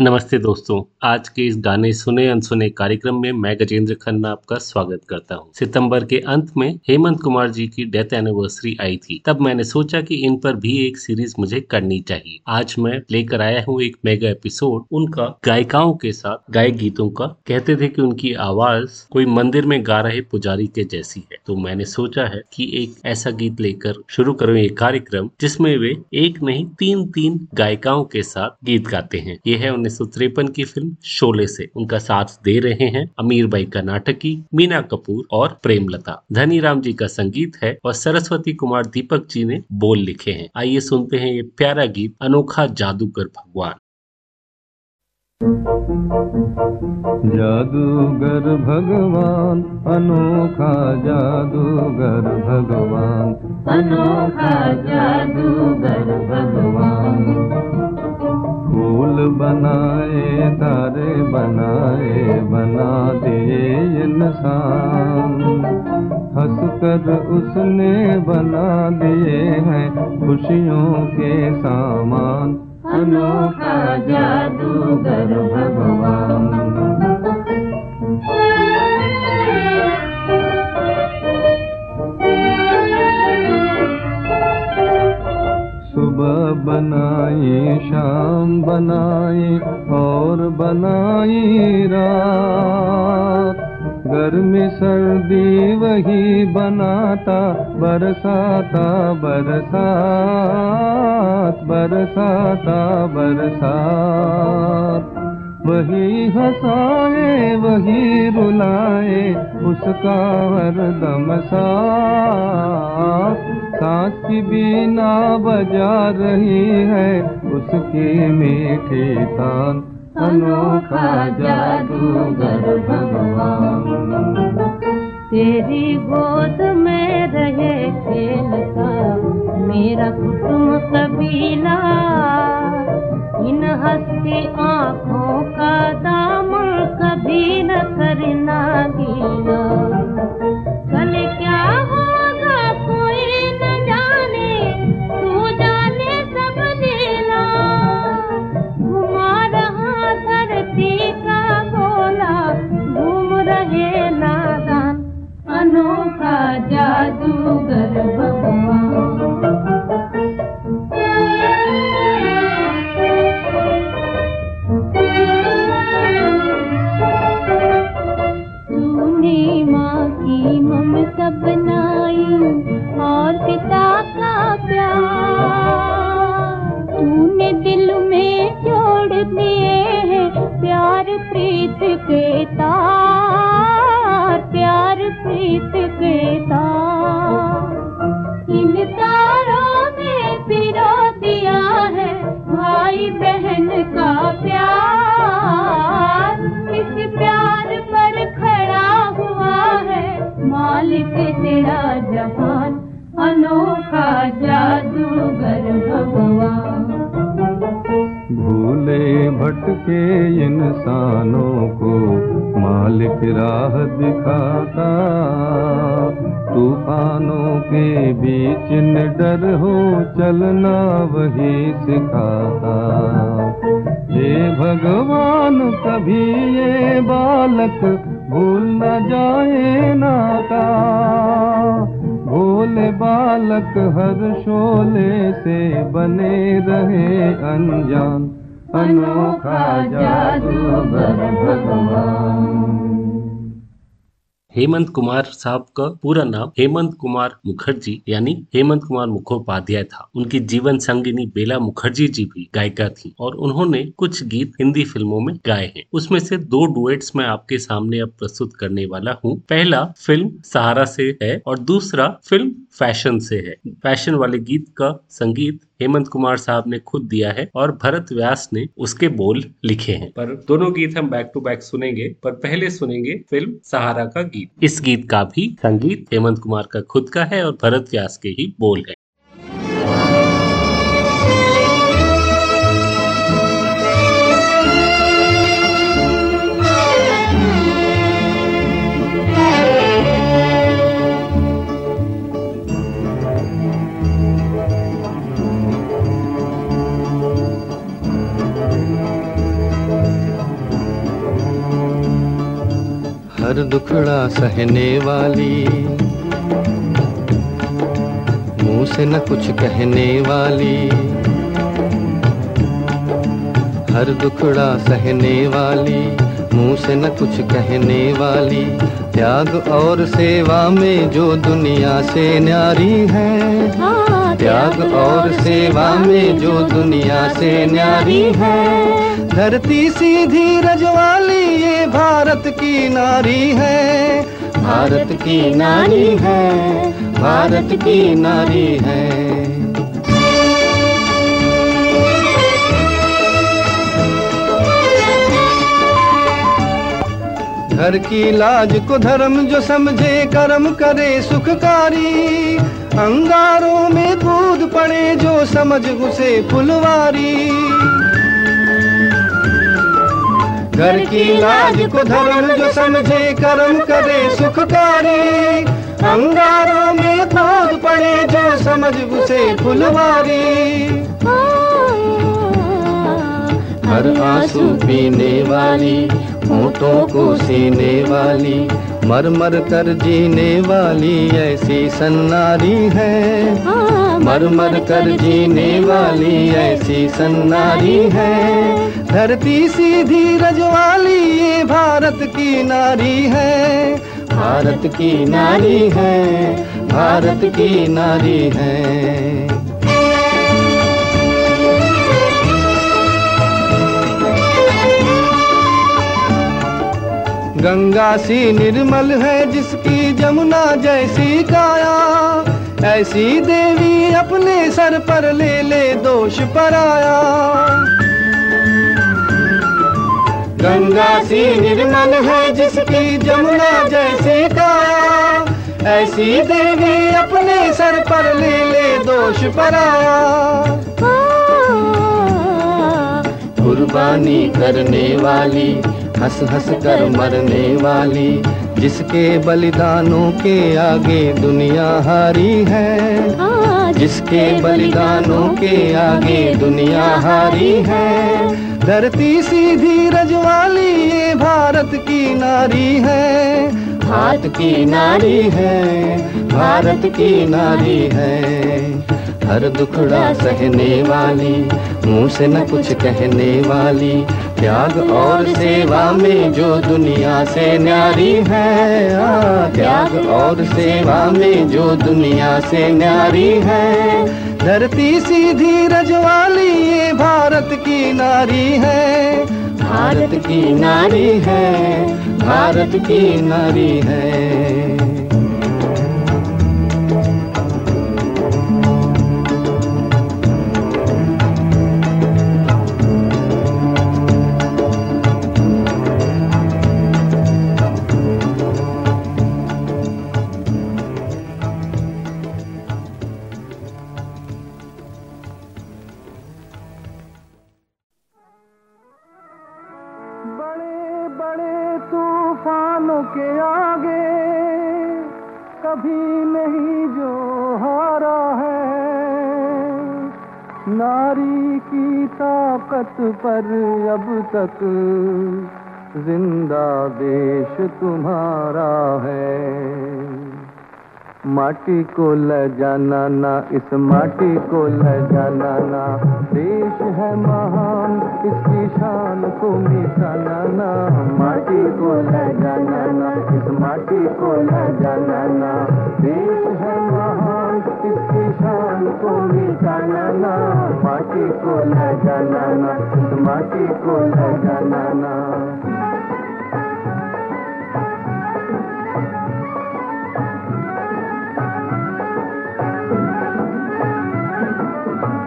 नमस्ते दोस्तों, आज के इस गाने सुने अनसुने कार्यक्रम में मैं गजेंद्र खन्ना आपका स्वागत करता हूँ। सितंबर के अंत में हेमंत कुमार जी की डेथ एनिवर्सरी आई थी। तब मैंने सोचा कि इन पर भी एक सीरीज़ मुझे करनी चाहिए। आज मैं लेकर आया हूँ एक मेगा एपिसोड, उनका गायिकाओं के साथ गायक गीतों का। कहते थे की उनकी आवाज़ कोई मंदिर में गा रहे पुजारी के जैसी है। तो मैंने सोचा है की एक ऐसा गीत लेकर शुरू करूँ ये कार्यक्रम, जिसमें वे एक नहीं तीन तीन गायिकाओं के साथ गीत गाते हैं। ये है की फ़िल्म शोले से उनका साथ दे रहे हैं अमीर भाई कर्नाटकी मीना कपूर और प्रेमलता। धनी राम जी का संगीत है और सरस्वती कुमार दीपक जी ने बोल लिखे हैं। आइए सुनते हैं ये प्यारा गीत अनोखा जादूगर भगवान। जादूगर भगवान अनोखा जादूगर भगवान। अनोखा जादूगर भगवान। फूल बनाए तारे बनाए, बना दिए इंसान। हंस कर उसने बना दिए हैं खुशियों के सामान। अनोखा जादूगर भगवान। बनाई शाम बनाई और बनाई रात। गर्मी सर्दी वही बनाता बरसाता बरसात बरसाता बरसात। वही हंसाए, वही रुलाए, उसका हरदम दम सांस की बीना बजा रही है उसकी मीठी तान। अनोखा जादूगर भगवान। तेरी गोद में रहे खेलता मेरा कुटुम कबीला। इन हस्ती आँखों का दाम कभी न करना गीला। कल क्या होगा अनोखा जादूगर भगवान कुमार साहब का पूरा नाम हेमंत कुमार मुखर्जी, यानी हेमंत कुमार मुखोपाध्याय था। उनकी जीवन संगिनी बेला मुखर्जी जी भी गायिका थी और उन्होंने कुछ गीत हिंदी फ़िल्मों में गाए हैं। उसमें से दो डुएट्स मैं आपके सामने अब प्रस्तुत करने वाला हूँ। पहला फ़िल्म सहारा से है और दूसरा फ़िल्म फ़ैशन से है। फ़ैशन वाले गीत का संगीत हेमंत कुमार साहब ने खुद दिया है और भरत व्यास ने उसके बोल लिखे हैं। पर दोनों गीत हम बैक टू बैक सुनेंगे, पर पहले सुनेंगे फ़िल्म सहारा का गीत। इस गीत का भी संगीत हेमंत कुमार का खुद का है और भरत व्यास के ही बोल है। हर दुखड़ा सहने वाली। मुँह से न कुछ कहने वाली। हर दुखड़ा सहने वाली मुँह से न कुछ कहने वाली। त्याग और सेवा में जो दुनिया से न्यारी है हाँ, त्याग और सेवा में जो दुनिया से न्यारी है। धरती सीधी रजवाली ये भारत की नारी है। भारत की नारी है भारत की नारी है। घर की लाज को धर्म जो समझे कर्म करे सुखकारी। अंगारों में दूध पड़े जो समझ उसे फुलवारी। घर की लाज को धर्म जो समझे कर्म करे सुखकारी। अंगारों में खोद पड़े जो समझ उसे फुलवारी। हर आँसू पीने वाली होठों को सीने वाली मर मर कर जीने वाली ऐसी सन्नारी है। मर मर कर जीने वाली ऐसी सन्नारी है। धरती सीधी रजवाली ये भारत की नारी है। भारत की नारी है भारत की नारी है। गंगा सी निर्मल है जिसकी जमुना जैसी काया। ऐसी देवी अपने सर पर ले ले दोष पर आया गंगा सी निर्मल है जिसकी जमुना जैसी काया। ऐसी देवी अपने सर पर ले ले दोष पर आया कुर्बानी करने वाली हंस हंस कर मरने वाली, जिसके बलिदानों के आगे दुनिया हारी है। जिसके बलिदानों के आगे दुनिया हारी है। धरती सीधी रजवाली, ये भारत की नारी है। भारत की नारी है, भारत की नारी है। हर दुखड़ा सहने वाली, मुँह से न कुछ कहने वाली त्याग और सेवा में जो दुनिया से न्यारी है त्याग और सेवा में जो दुनिया से न्यारी है। धरती सीधी रजवाली, ये भारत की नारी है। भारत की नारी है, भारत की नारी है। नारी की ताकत पर अब तक ज़िंदा देश तुम्हारा है। माटी को ल जाना ना, इस माटी को ल जाना ना। देश है महान, इसकी शान को मिटाना ना। माटी को ल जाना ना, इस माटी को ल जाना ना। देश है को मिटाना ना माटी को जाना माटी को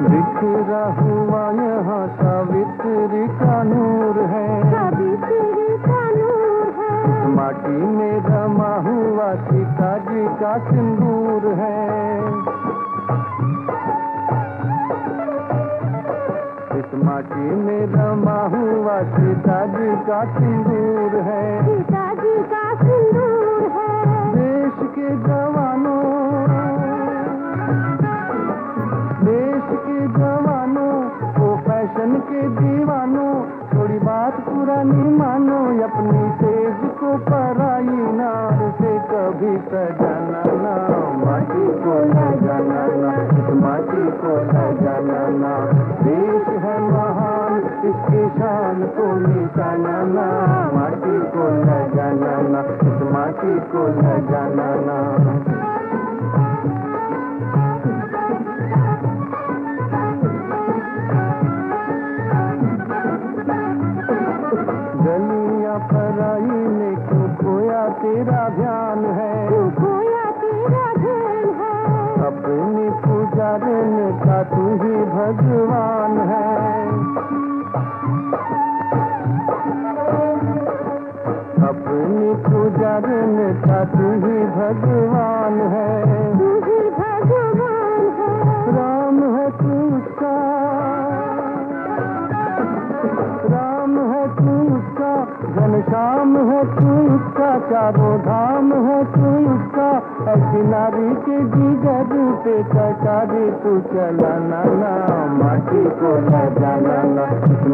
बिखरा हुआ यहाँ सावित्री का नूर है। सावित्री का नूर है। माटी में हुआ सीता जी का सिंदूर है। माटी में रमा हुआ सीता जी का सिंदूर है। सीता जी का सिंदूर है। देश के जवानों बात पुरानी मानो अपनी तेज को पराई नार से कभी सजाना ना। माटी को न जाना ना, माटी को न जाना ना। देश है महान, इसकी शान को निशाना ना। माटी को न जाना ना, माटी को न जाना ना। तेरा ध्यान है। तू खोया तेरा ध्यान है। अपनी पुजारन का तू ही भगवान है। अपनी का तू ही भगवान है। तू ही भगवान है। राम है तू उसका। राम है तू उसका। घनश्याम है तू उसका चारों धाम है? तू उसका? ऐसी के जिगर पे चचारी तू चलाना ना माटी को न जाना, ना,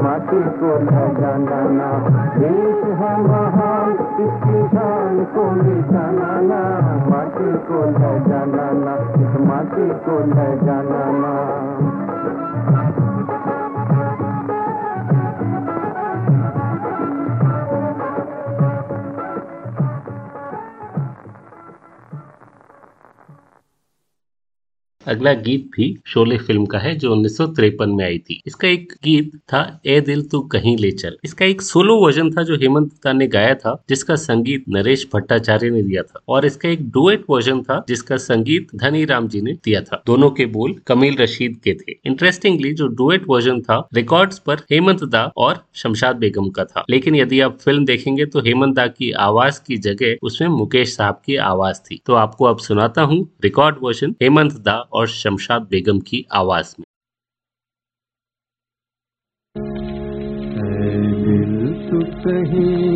माटी को न जाना, ना। देश है महान इसकी शान को निशाना ना, माटी को न जाना, ना, माटी को न जाना, ना। अगला गीत भी शोले फ़िल्म का है, जो उन्नीस सौ तिरपन में आई थी। इसका एक गीत था, ए दिल तू कहीं ले चल। इसका एक सोलो वर्जन था, जो हेमंत दा ने गाया था, जिसका संगीत नरेश भट्टाचार्य ने दिया था। और इसका एक डुएट वर्जन था, जिसका संगीत धनी राम जी ने दिया था। दोनों के बोल कमील रशीद के थे। इंटरेस्टिंगली जो डुएट वर्जन था रिकॉर्ड्स पर हेमंत दा और शमशाद बेगम का था। लेकिन यदि आप फ़िल्म देखेंगे तो हेमंत दा की आवाज़ की जगह उसमें मुकेश साहब की आवाज़ थी। तो आपको अब सुनाता हूँ रिकॉर्ड वर्जन हेमंत दा और शमशाद बेगम की आवाज़ में। दिल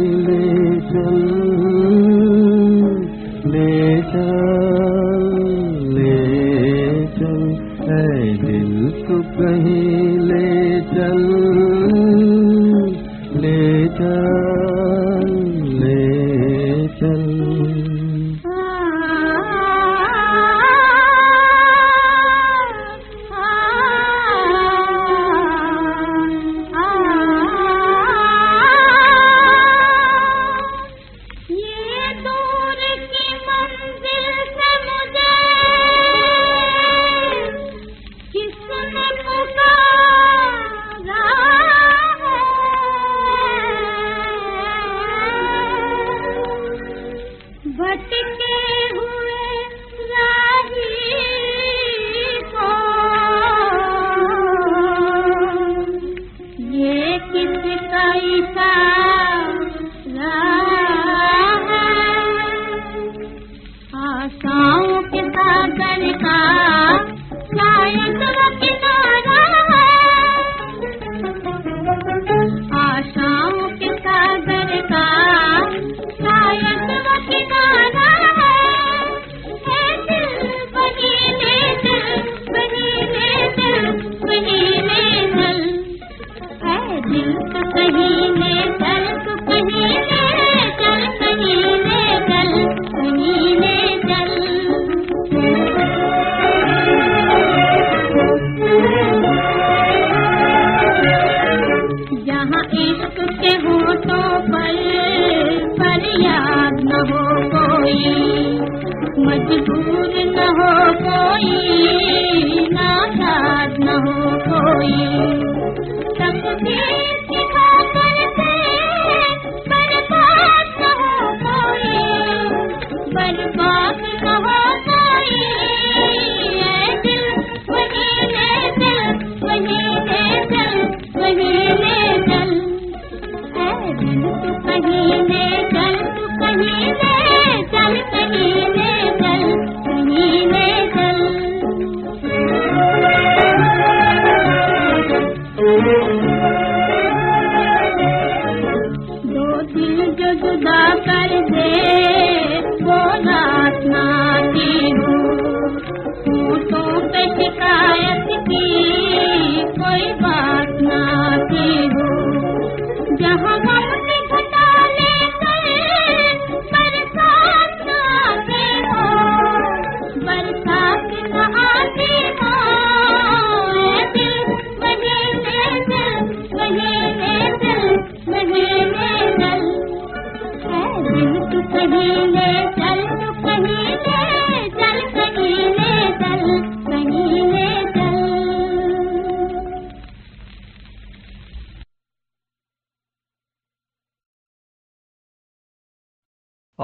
जुदा कर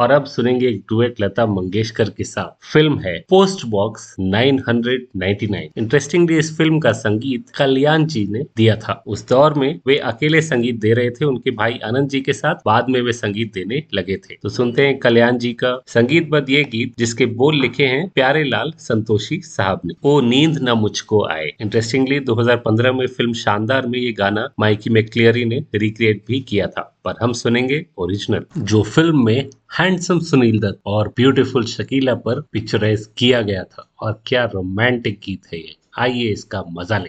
और अब सुनेंगे एक डुएट लता मंगेशकर के साथ। फ़िल्म है पोस्ट बॉक्स 999 इंटरेस्टिंगली इस फ़िल्म का संगीत कल्याण जी ने दिया था। उस दौर में वे अकेले संगीत दे रहे थे, उनके भाई आनंद जी के साथ। बाद में वे संगीत देने लगे थे। तो सुनते हैं कल्याण जी का संगीतबद्ध ये गीत, जिसके बोल लिखे हैं प्यारे लाल संतोषी साहब ने। ओ नींद न मुझको आए। इंटरेस्टिंगली 2015 में फ़िल्म शानदार में ये गाना माइकी मैक्लियरी ने रिक्रिएट भी किया था। पर हम सुनेंगे ओरिजिनल जो फ़िल्म में हैंडसम सुनील दत्त और ब्यूटीफुल शकीला पर पिक्चराइज किया गया था। और क्या रोमांटिक गीत है ये। आइए इसका मज़ा ले।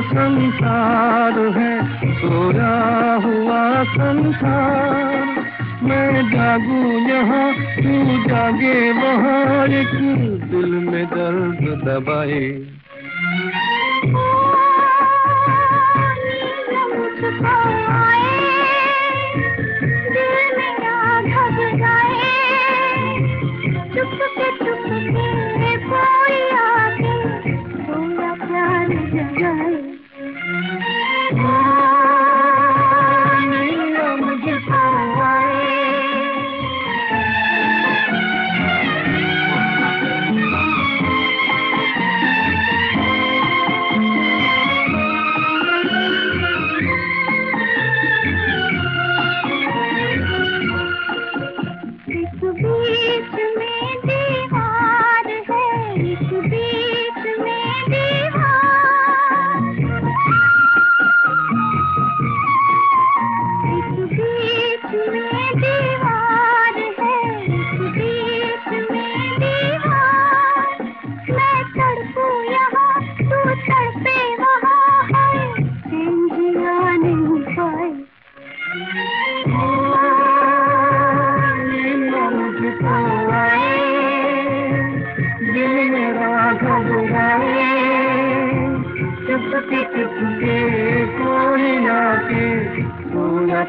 संसार है, सोया हुआ संसार। मैं जागू यहाँ, तू जागे वहाँ एक दिल में दर्द दबाए।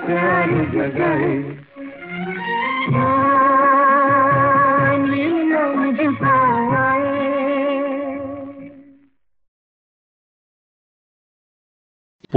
प्यार जगाए।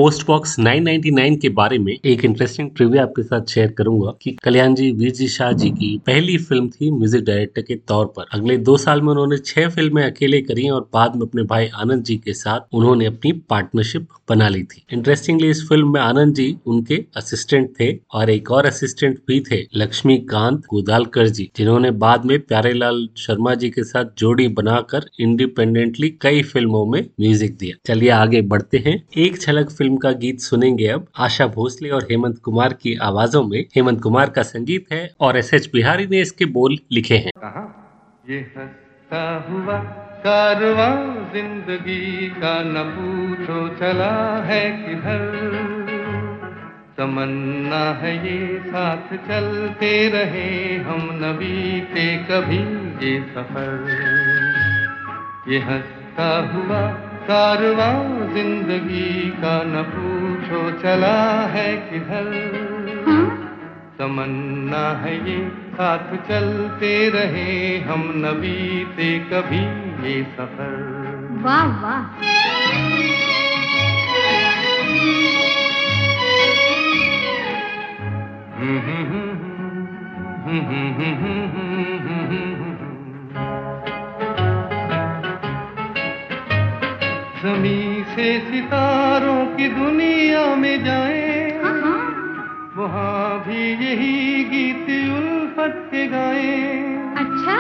पोस्ट बॉक्स 999 के बारे में एक इंटरेस्टिंग ट्रिविया आपके साथ शेयर करूँगा कि कल्याण जी, वीर जी शाह जी की पहली फ़िल्म थी म्यूज़िक डायरेक्टर के तौर पर। अगले दो साल में उन्होंने छह फ़िल्में अकेले करी और बाद में अपने भाई आनंद जी के साथ उन्होंने अपनी पार्टनरशिप बना ली थी। इंटरेस्टिंगली इस फ़िल्म में आनंद जी उनके असिस्टेंट थे और एक और असिस्टेंट भी थे, लक्ष्मीकांत गोदालकर जी, जिन्होंने बाद में प्यारेलाल शर्मा जी के साथ जोड़ी बनाकर इंडिपेंडेंटली कई फ़िल्मों में म्यूज़िक दिया। चलिए आगे बढ़ते हैं। एक छलक फ़िल्म का गीत सुनेंगे अब आशा भोसले और हेमंत कुमार की आवाजों में। हेमंत कुमार का संगीत है और एस एच बिहारी ने इसके बोल लिखे हैं। ये हंसता हुआ कारवा ज़िंदगी का न पूछो चला है किधर। तमन्ना है ये साथ चलते रहे हम न बीते कभी ये सफ़र। ये हंसता हुआ कारवा ज़िंदगी का न पूछो चला है किधर तमन्ना है ये साथ चलते रहे हम न बीते कभी ये सफ़र वाह वाह जमी से सितारों की दुनिया में जाए। हाँ। वहाँ भी यही गीत उल्फत के गाए। अच्छा।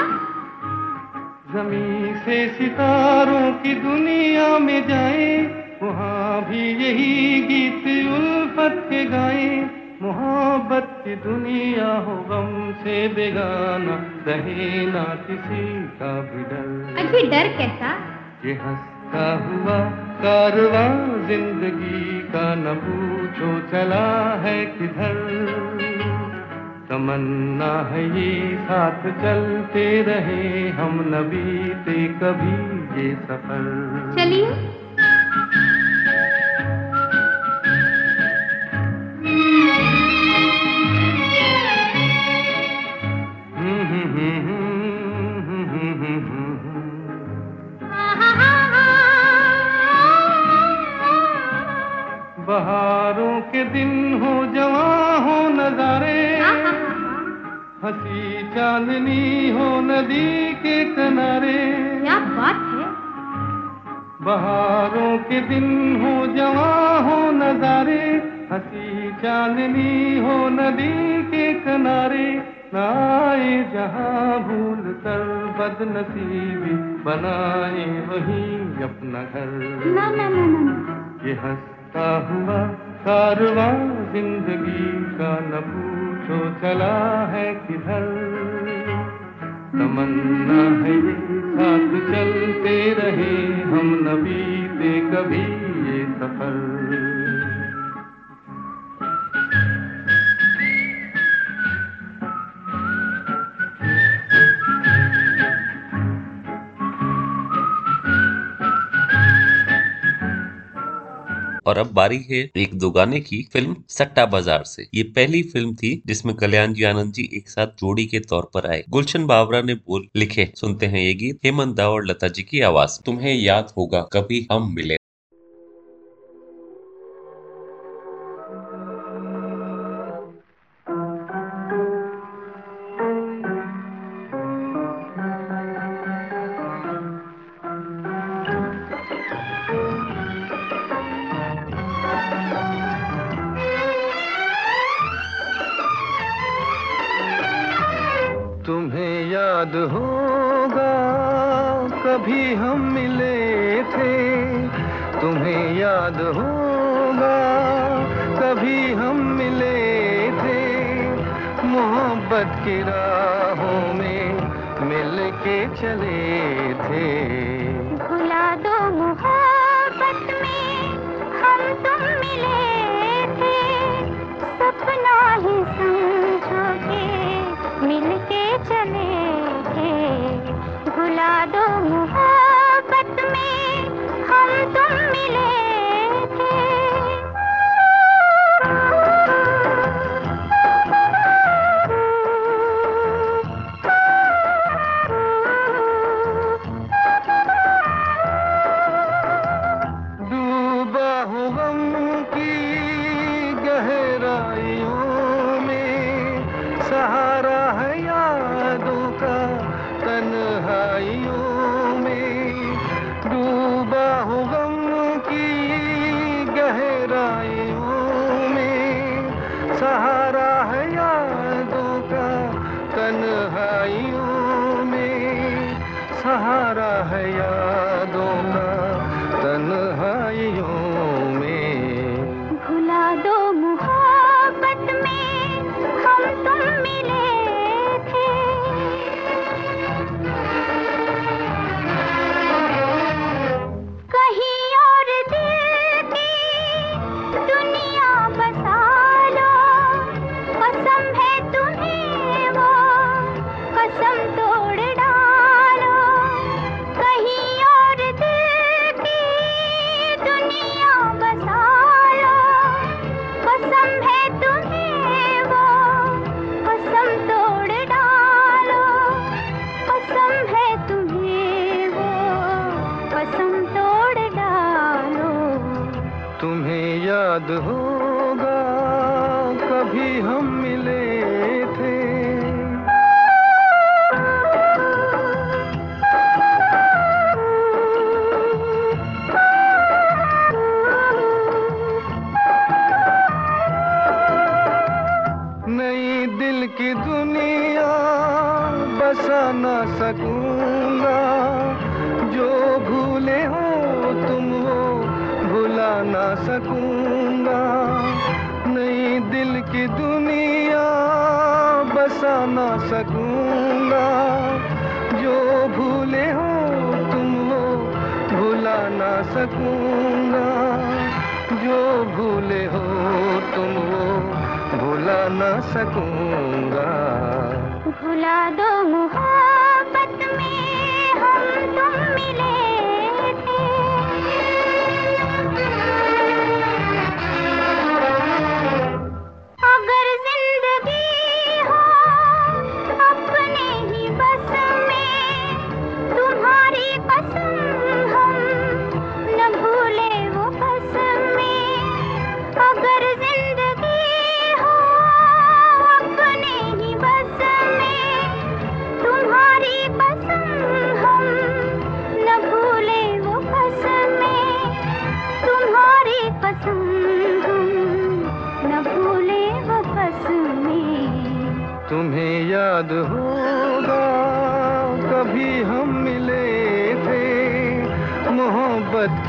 जमी से सितारों की दुनिया में जाए। वहाँ भी यही गीत उल्फत के गाए। मोहब्बत की दुनिया हो गम से बेगाना रहे ना किसी का भी डर। अभी डर कैसा? ये हंसता हुआ कारवा, ज़िंदगी का न पूछो चला है किधर। तमन्ना है ये साथ चलते रहे, हम न बीते कभी ये सफ़र। चलिए। बहारों के दिन हो जवा हो नजारे। हँसी चांदनी हो नदी के किनारे। क्या बात है। बहारों के दिन हो जवा हो नजारे। हँसी चांदनी हो नदी के किनारे। नाए जहाँ भूल कर बदनसीबी बनाए वही अपना घर। ना ना ना ना। ये हंसता हुआ कारवा ज़िंदगी का न पूछो चला है किधर। तमन्ना है ये साथ चलते रहे, हम न बीते कभी ये सफ़र। और अब बारी है एक दो गाने की फ़िल्म सट्टा बाज़ार से। ये पहली फ़िल्म थी जिसमें कल्याण जी आनंद जी एक साथ जोड़ी के तौर पर आए। गुलशन बावरा ने बोल लिखे, सुनते हैं ये गीत, हेमंत दा और लता जी की आवाज़। तुम्हें याद होगा, कभी हम मिले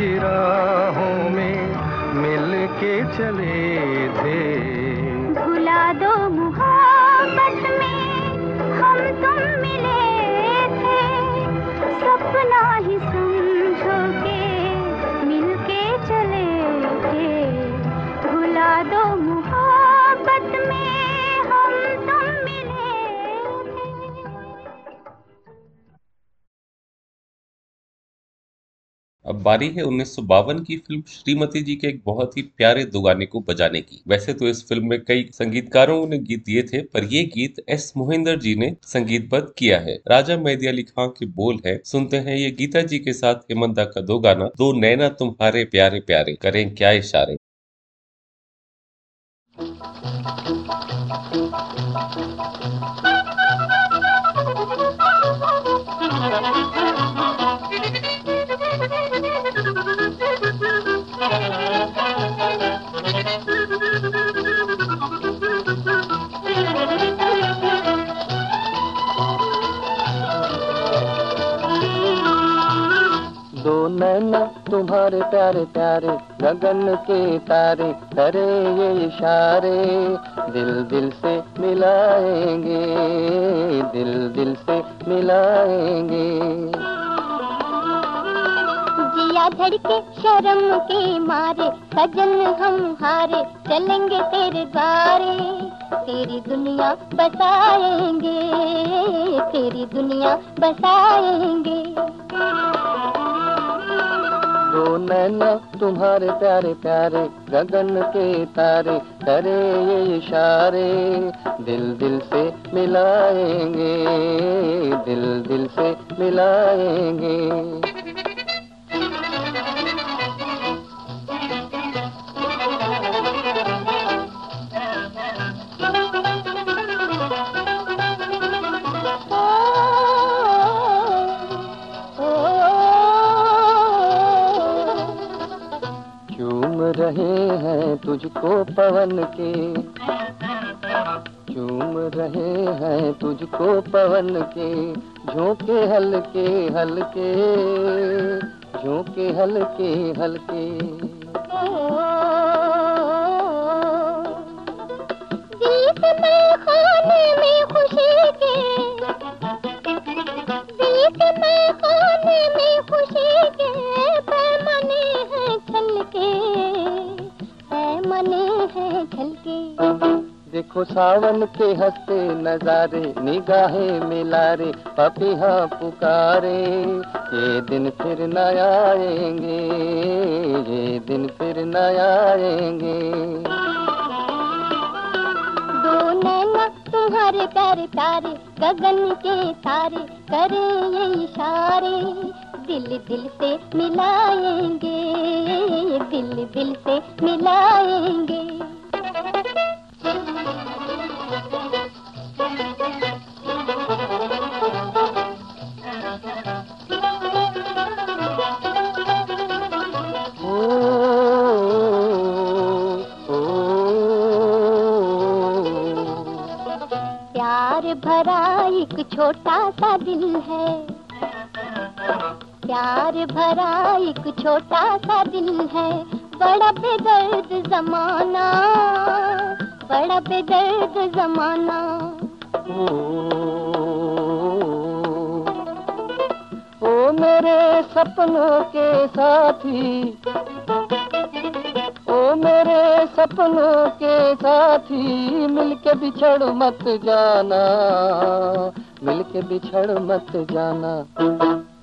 की राहों में मिल के चले बारी है उन्नीस सौ बावन की फ़िल्म श्रीमती जी के एक बहुत ही प्यारे दो गाने को बजाने की। वैसे तो इस फ़िल्म में कई संगीतकारों ने गीत दिए थे, पर ये गीत एस मोहिंदर जी ने संगीतबद्ध किया है। राजा मेहदी अली के बोल है, सुनते हैं ये गीता जी के साथ हेमंता का दो गाना, दो नैना तुम्हारे प्यारे प्यारे, करें क्या इशारे? दो नैना, तुम्हारे प्यारे प्यारे गगन के तारे, करे ये इशारे। दिल दिल से मिलाएँगे, दिल दिल से मिलाएँगे। जिया धड़के, शर्म के मारे, सजन हम हारे, चलेंगे तेरे द्वारे तेरी दुनिया बसाएँगे, तेरी दुनिया बसाएँगे। दो नैना तुम्हारे प्यारे प्यारे गगन के तारे करे ये इशारे। दिल दिल से मिलाएँगे, दिल दिल से मिलाएँगे। रहे हैं तुझको पवन के। चूम रहे हैं तुझको पवन के। झोंके हल्के हल्के। झोंके हल्के हल्के। खुशी के। खुशी के। पैमाने हैं छलके पैमाने हैं छलके देखो सावन के हँसते नजारे, निगाहें मिलारे पपिहा पुकारे। ये दिन फिर न आएँगे, ये दिन फिर न आएँगे। दो तुम्हारे प्यारे प्यारे, गगन के तारे करे ये इशारे। दिल दिल से मिलाएँगे, दिल दिल से मिलाएँगे। भरा एक छोटा सा दिल है। प्यार भरा एक छोटा सा दिल है। बड़ा बेदर्द जमाना, बड़ा बेदर्द जमाना। ओ मेरे सपनों के साथी, ओ मेरे सपनों के साथी, मिलके बिछड़ मत जाना, मिलके बिछड़ मत जाना।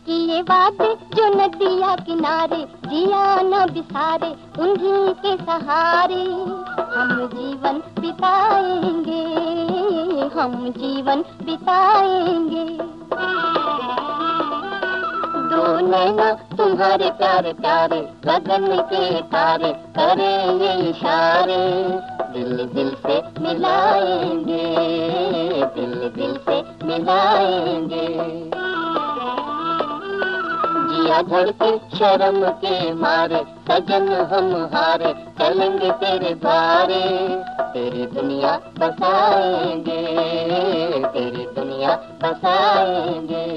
किए वादे जो नदिया किनारे, जिया न बिसारे, उन्हीं के सहारे हम जीवन बिताएँगे। हम जीवन बिताएँगे। दो नैना तुम्हारे प्यारे प्यारे गगन के तारे करेंगे इशारे। दिल दिल से मिलाएँगे, दिल दिल से मिलाएँगे। जिया धड़के शर्म के मारे, सजन हम हारे, चलेंगे तेरे द्वारे। तेरी दुनिया बसाएँगे, तेरी दुनिया बसाएँगे।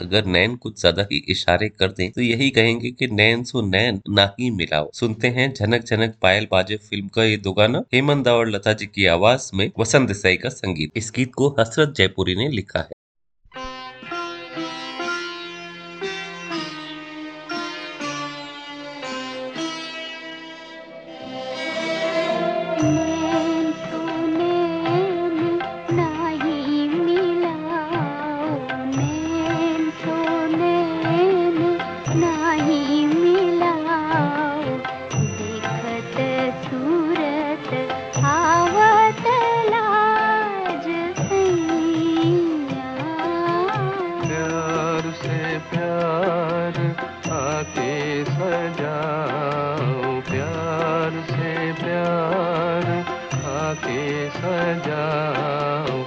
अगर नैन कुछ ज़्यादा ही इशारे कर दें तो यही कहेंगे कि नैन सो नैन, ना ही मिलाओ। सुनते हैं झनक झनक पायल बाजे फ़िल्म का ये दो गाना हेमंत और लता जी की आवाज़ में वसंत देसाई का संगीत। इस गीत को हसरत जयपुरी ने लिखा है। सजाओ प्यार से प्यार आके सजाओ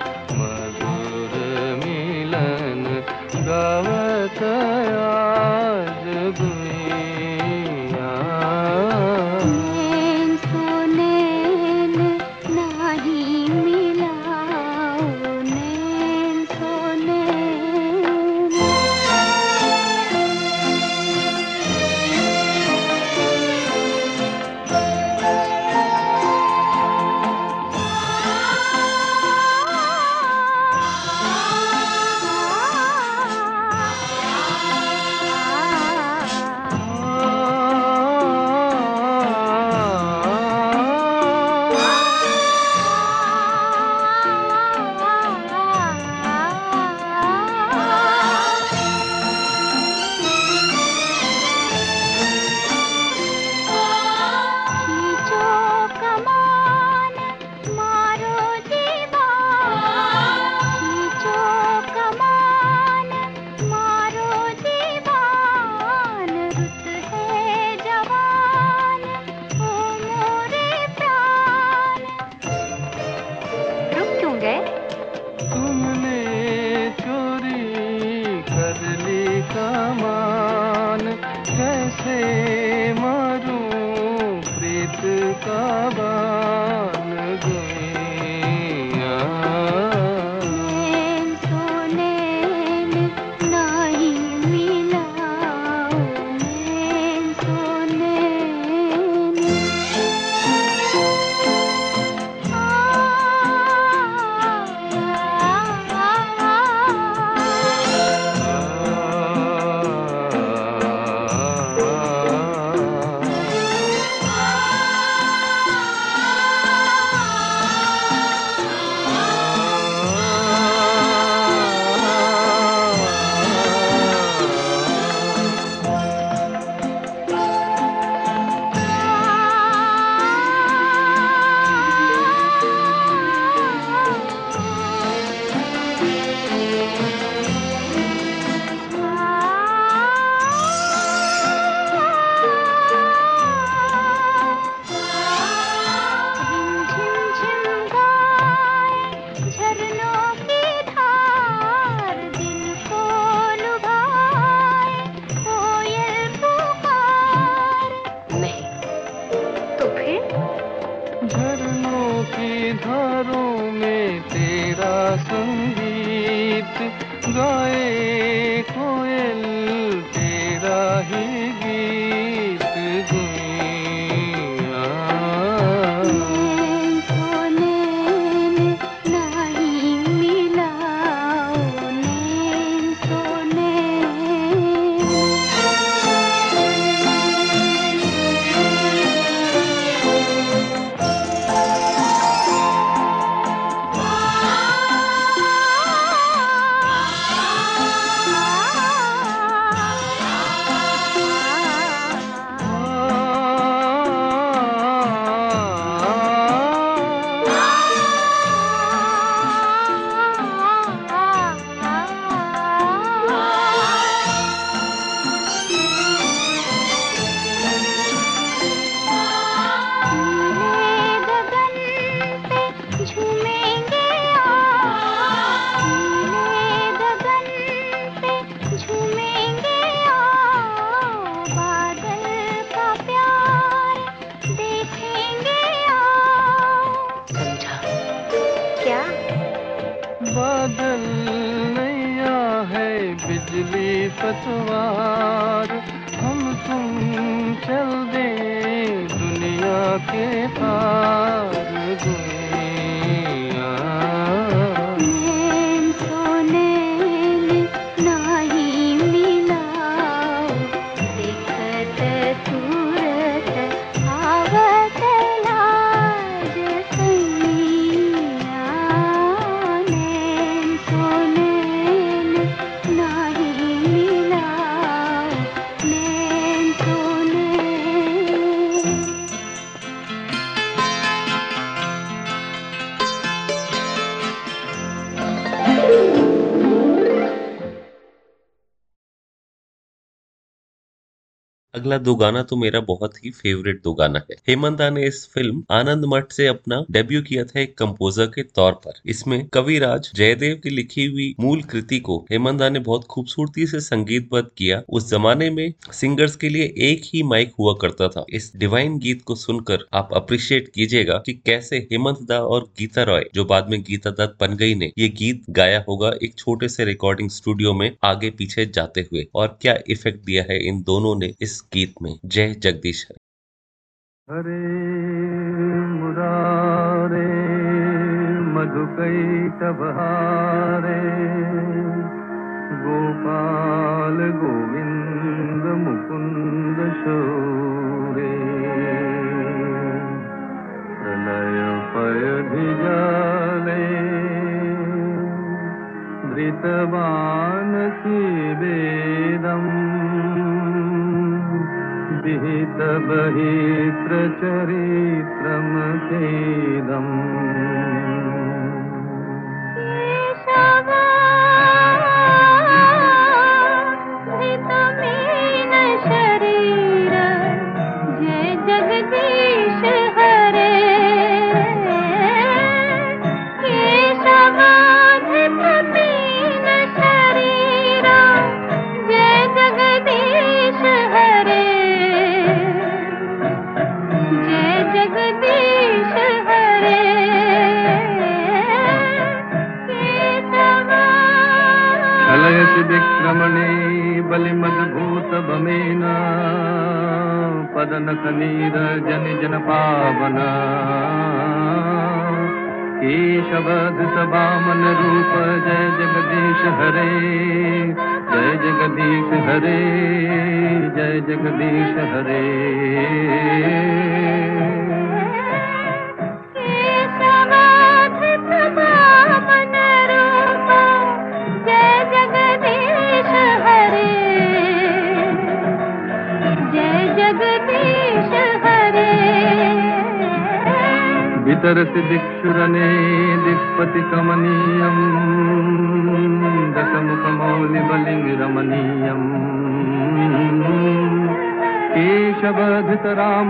अगला दो गाना तो मेरा बहुत ही फेवरेट दो गाना है। हेमंत ने इस फ़िल्म आनंद मठ से अपना डेब्यू किया था एक कंपोजर के तौर पर। इसमें कविराज जयदेव की लिखी हुई मूल कृति को हेमंत ने बहुत खूबसूरती से संगीतबद्ध किया। उस जमाने में सिंगर्स के लिए एक ही माइक हुआ करता था। इस डिवाइन गीत को सुनकर आप अप्रिशिएट कीजिएगा कि कैसे हेमंत दा और गीता रॉय, जो बाद में गीता दत्त बन गई ने, ये गीत गाया होगा एक छोटे से रिकॉर्डिंग स्टूडियो में आगे पीछे जाते हुए। और क्या इफ़ेक्ट दिया है इन दोनों ने इस गीत में? जय जगदीश। हरे मुरारे मधुकैटबहारे गोपाल गोविन्द मुकुन्द शौरे। प्रलय पयधिजाले धृतवानसि वेदम् विहित बहित्र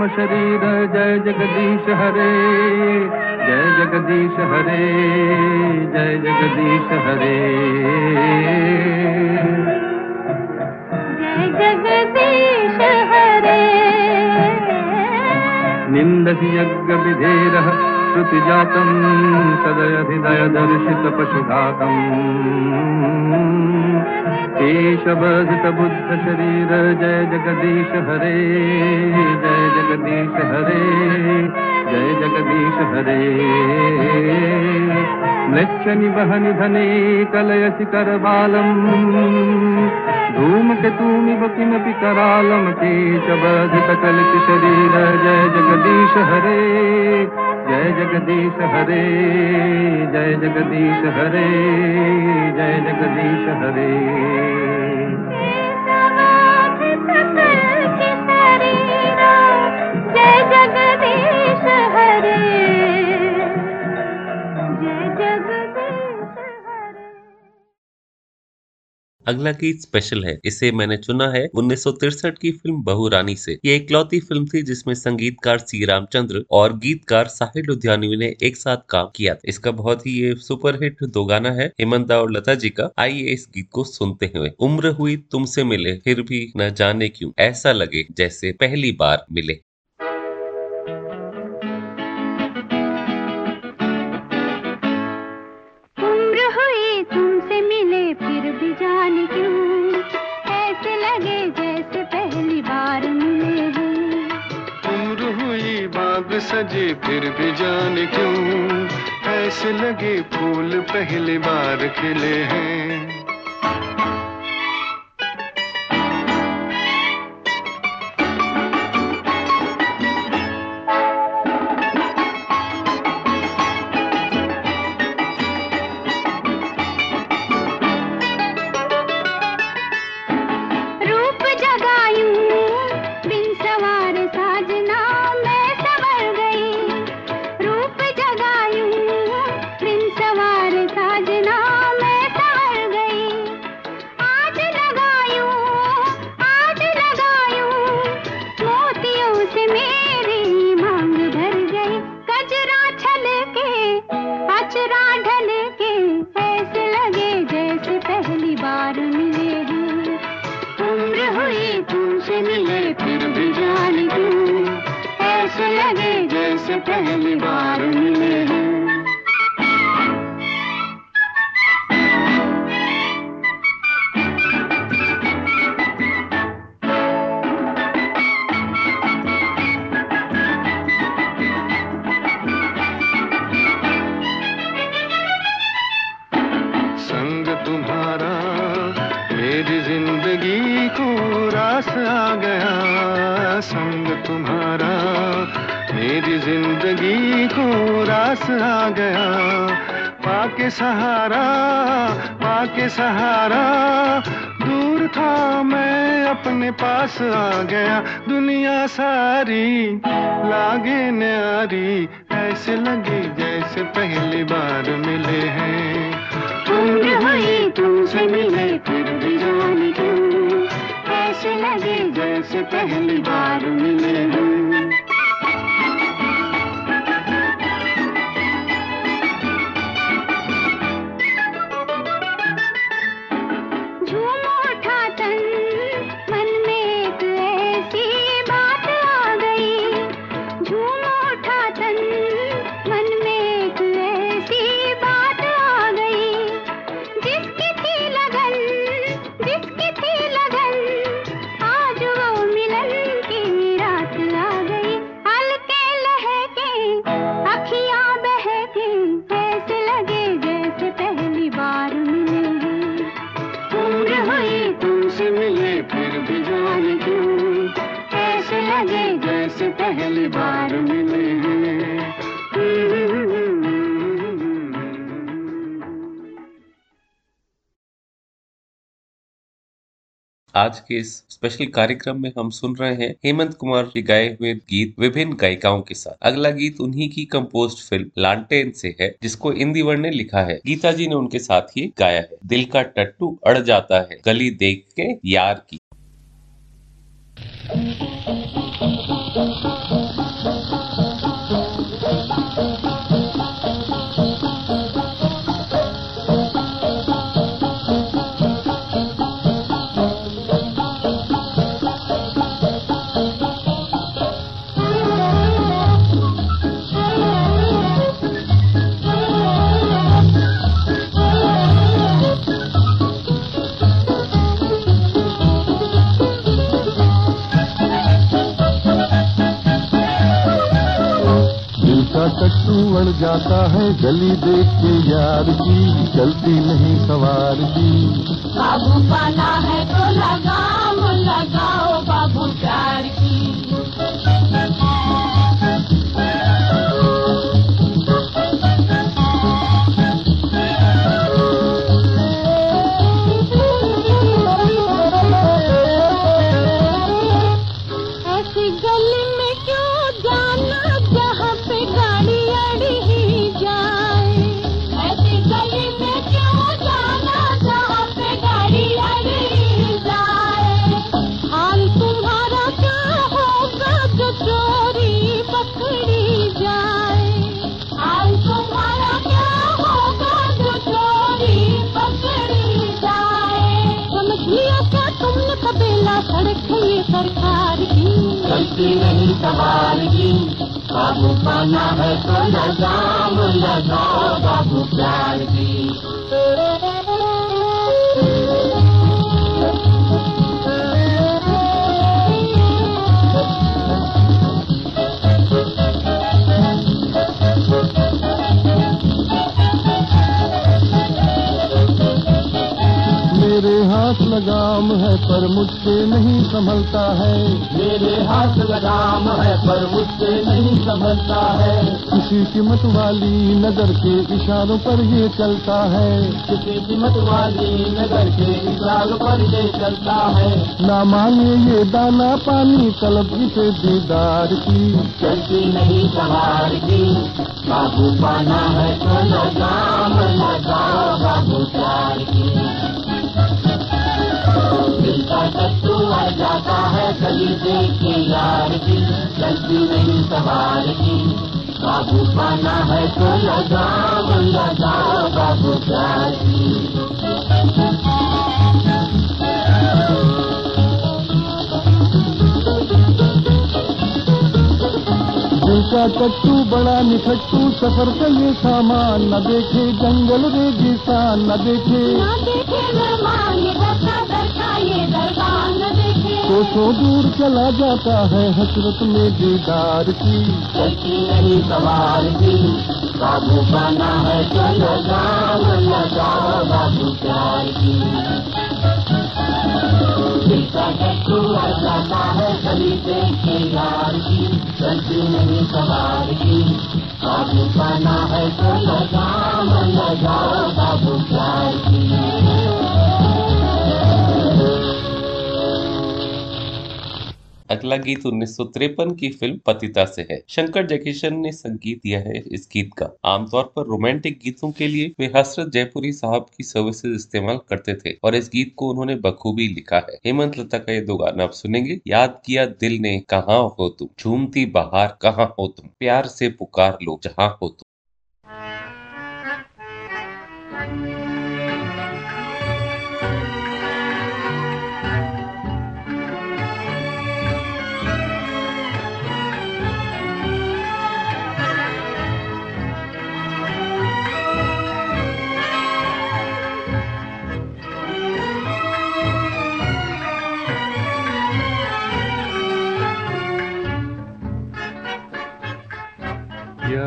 शरीर जय जगदीश हरे। जय जगदीश हरे जय जगदीश हरे। जय जगदीश हरे। निन्दति यज्ञविधेरः श्रुतिजातं सदयधिदयदर्शितपशुघातम् केशवधितबुद्धशरीर जय जगदीश हरे, जय जगदीश हरे, जय जगदीश हरे। मृच्छनि वहनि धने कलयसि करबालम् धूमकेतूमिव किमपि करालं केशवधितकलित शरीर, जय जगदीश हरे, जय जगदीश हरे, जय जगदीश हरे, जय जगदीश हरे। अगला गीत स्पेशल है। इसे मैंने चुना है उन्नीस की फ़िल्म बहू रानी से। ये इकलौती फ़िल्म थी जिसमें संगीतकार सी रामचंद्र और गीतकार साहिल लुधियानवी ने एक साथ काम किया था। इसका बहुत ही ये सुपरहिट दो गाना है, हेमंता और लता जी का। आइए इस गीत को सुनते हुए। उम्र हुई तुमसे मिले, फिर भी न जाने क्यों। ऐसा लगे जैसे पहली बार मिले। सजे फिर भी जाने क्यों? ऐसे लगे फूल पहली बार खिले हैं। आज के इस स्पेशल कार्यक्रम में हम सुन रहे हैं हेमंत कुमार के गाए हुए गीत विभिन्न गायिकाओं के साथ। अगला गीत उन्हीं की कंपोज्ड फ़िल्म लांटेन से है, जिसको इंदिवर ने लिखा है। गीता जी ने उनके साथ ही गाया है। दिल का टट्टू अड़ जाता है, गली देख के यार की। चढ़ जाता है गली देख के यार की, चलती नहीं सवार की। बाबू पाना है तो लगाम लगाओ बाबू प्यार सवार ही बाबू पाना है तो लगाम लगाओ बाबू प्यार की। लगाम है पर मुझसे नहीं संभलता है। मेरे हाथ लगाम है पर मुझसे नहीं संभलता है। किसी कीमत वाली नज़र के इशारों पर ये चलता है। किसी कीमत वाली नगर के इशारों पर ये चलता है। ना मांगे ये दाना पानी तलब इसे दीदार की। चलती नहीं सवार की बाबू पाना है तो लगाम लगाओ बाबू प्यार की। का टट्टू आ जाता है गली देख के यार की चलती नहीं सवार की। बाबू पाना है तो लगाम लगाओ बाबू प्यार की। का टट्टू बड़ा निठट्टू सफ़र का ये सामान न देखे जंगल रेगिस्तान न देखे। ना देखे कोसों दूर चला जाता है हसरत में दीदार की। सवार की बाबू पाना है लगाओ बाबू प्यार की। चलती नहीं सवार की। है तो लगाम लगाओ बाबू प्यार की। अगला गीत उन्नीस सौ तिरपन की फ़िल्म पतिता से है। शंकर जयकिशन ने संगीत दिया है इस गीत का। आमतौर पर रोमांटिक गीतों के लिए वे हसरत जयपुरी साहब की सर्विसेज़ इस्तेमाल करते थे और इस गीत को उन्होंने बखूबी लिखा है। हेमंत लता का ये दो गाना आप सुनेंगे। याद किया दिल ने कहा हो तुम? झूमती बहार कहाँ हो तुम? प्यार से पुकार लो जहाँ हो तुम।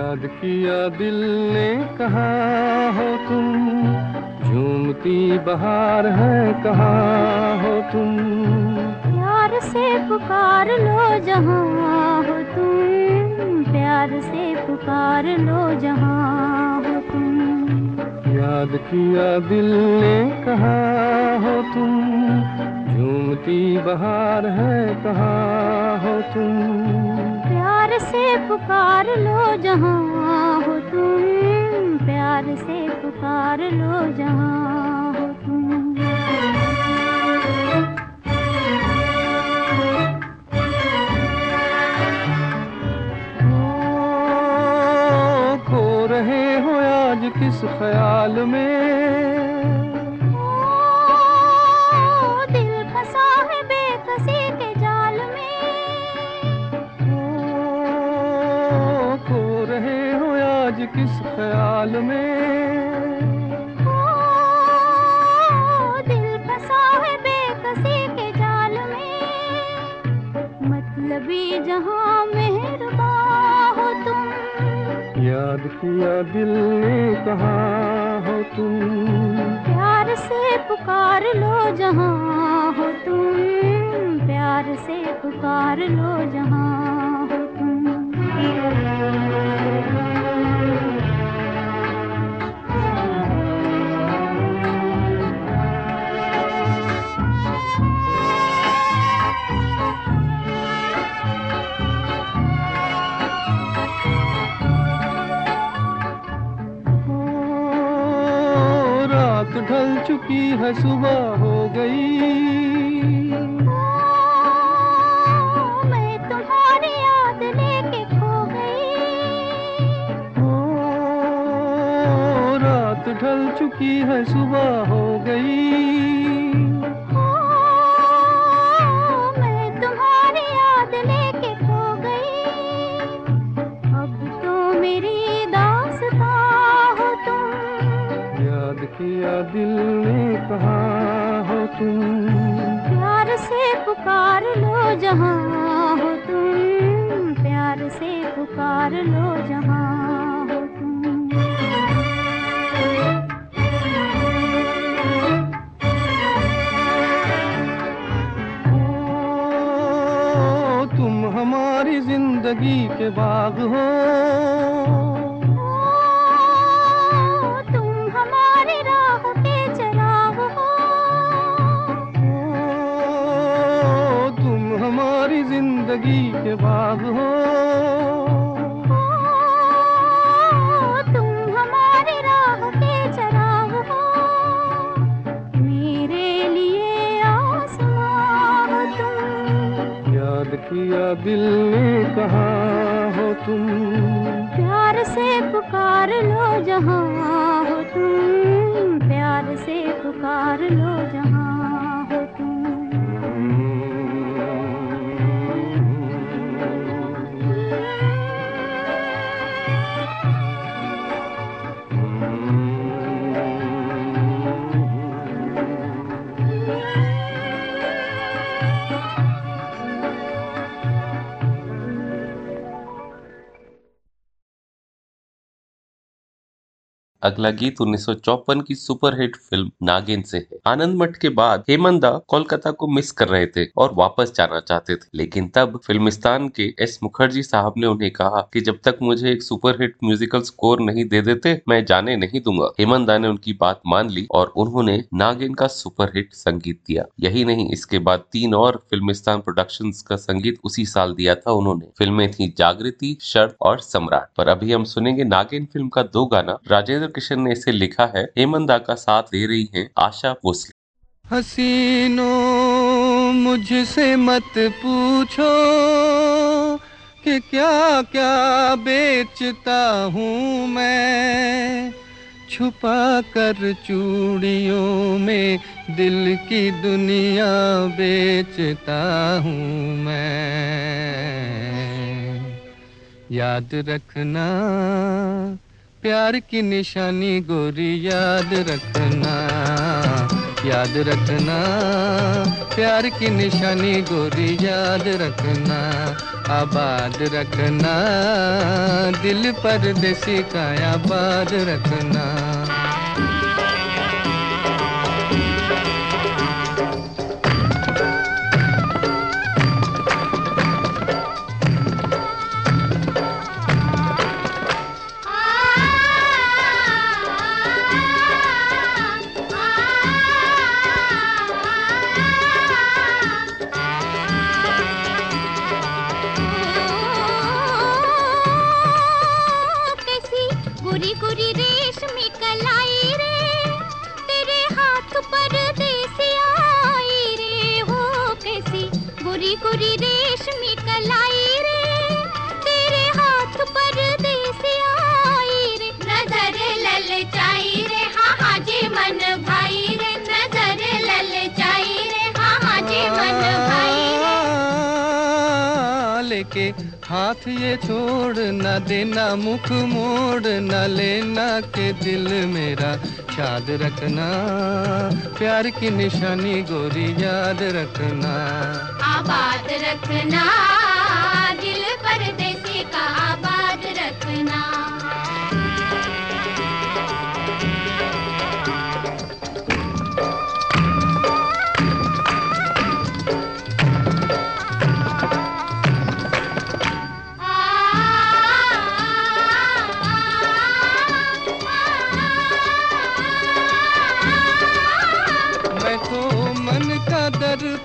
याद किया दिल ने कहा हो तुम? झूमती बहार है कहा हो तुम? प्यार से पुकार लो जहाँ हो तुम। प्यार से पुकार लो जहाँ याद किया दिल ने कहा हो तुम, झूमती बहार है कहा हो तुम। प्यार से पुकार लो जहाँ हो तुम, प्यार से पुकार लो जहाँ हो ख्याल में। ओ, दिल फंसा है बेकसी के जाल में। ओ, खो रहे हो आज किस ख्याल में? ओ, दिल फंसा है बेकसी के जाल में। मतलबी जहाँ तुम याद किया दिल ने कहा हो तुम? प्यार से पुकार लो जहाँ हो तुम। प्यार से पुकार लो जहाँ हो तुम। चुकी है सुबह हो गई। मैं तुम्हारी याद लेके खो गई। ओ, रात ढल चुकी है सुबह हो अगला गीत उन्नीस की सुपरहिट फ़िल्म नागिन से है। आनंद मठ के बाद हेमंदा कोलकाता को मिस कर रहे थे और वापस जाना चाहते थे। लेकिन तब फिल्मिस्तान के एस मुखर्जी साहब ने उन्हें कहा कि जब तक मुझे एक सुपरहिट म्यूजिकल स्कोर नहीं दे देते, मैं जाने नहीं दूँगा। हेमंदा ने उनकी बात मान ली और उन्होंने नागिन का सुपरहिट संगीत दिया। यही नहीं, इसके बाद तीन और फिल्मिस्तान प्रोडक्शंस का संगीत उसी साल दिया था उन्होंने। फ़िल्में थी जागृति शर्त और सम्राट। पर अभी हम सुनेंगे नागिन फ़िल्म का दो गाना। राजेंद्र किशन ने इसे लिखा है। हेमंदा का साथ दे रही है आशा भोसले। हसीनों, मुझसे मत पूछो कि क्या क्या बेचता हूँ मैं। छुपा कर चूड़ियों में दिल की दुनिया बेचता हूँ मैं। याद रखना, प्यार की निशानी गोरी याद रखना। याद रखना। प्यार की निशानी गोरी याद रखना। आबाद रखना। दिल पर देसी का आबाद रखना। हाथ ये छोड़ न देना, मुख मोड़ न लेना के दिल मेरा याद रखना। प्यार की निशानी गोरी याद रखना। आबाद रखना, दिल पर परदेसी का आबाद रखना।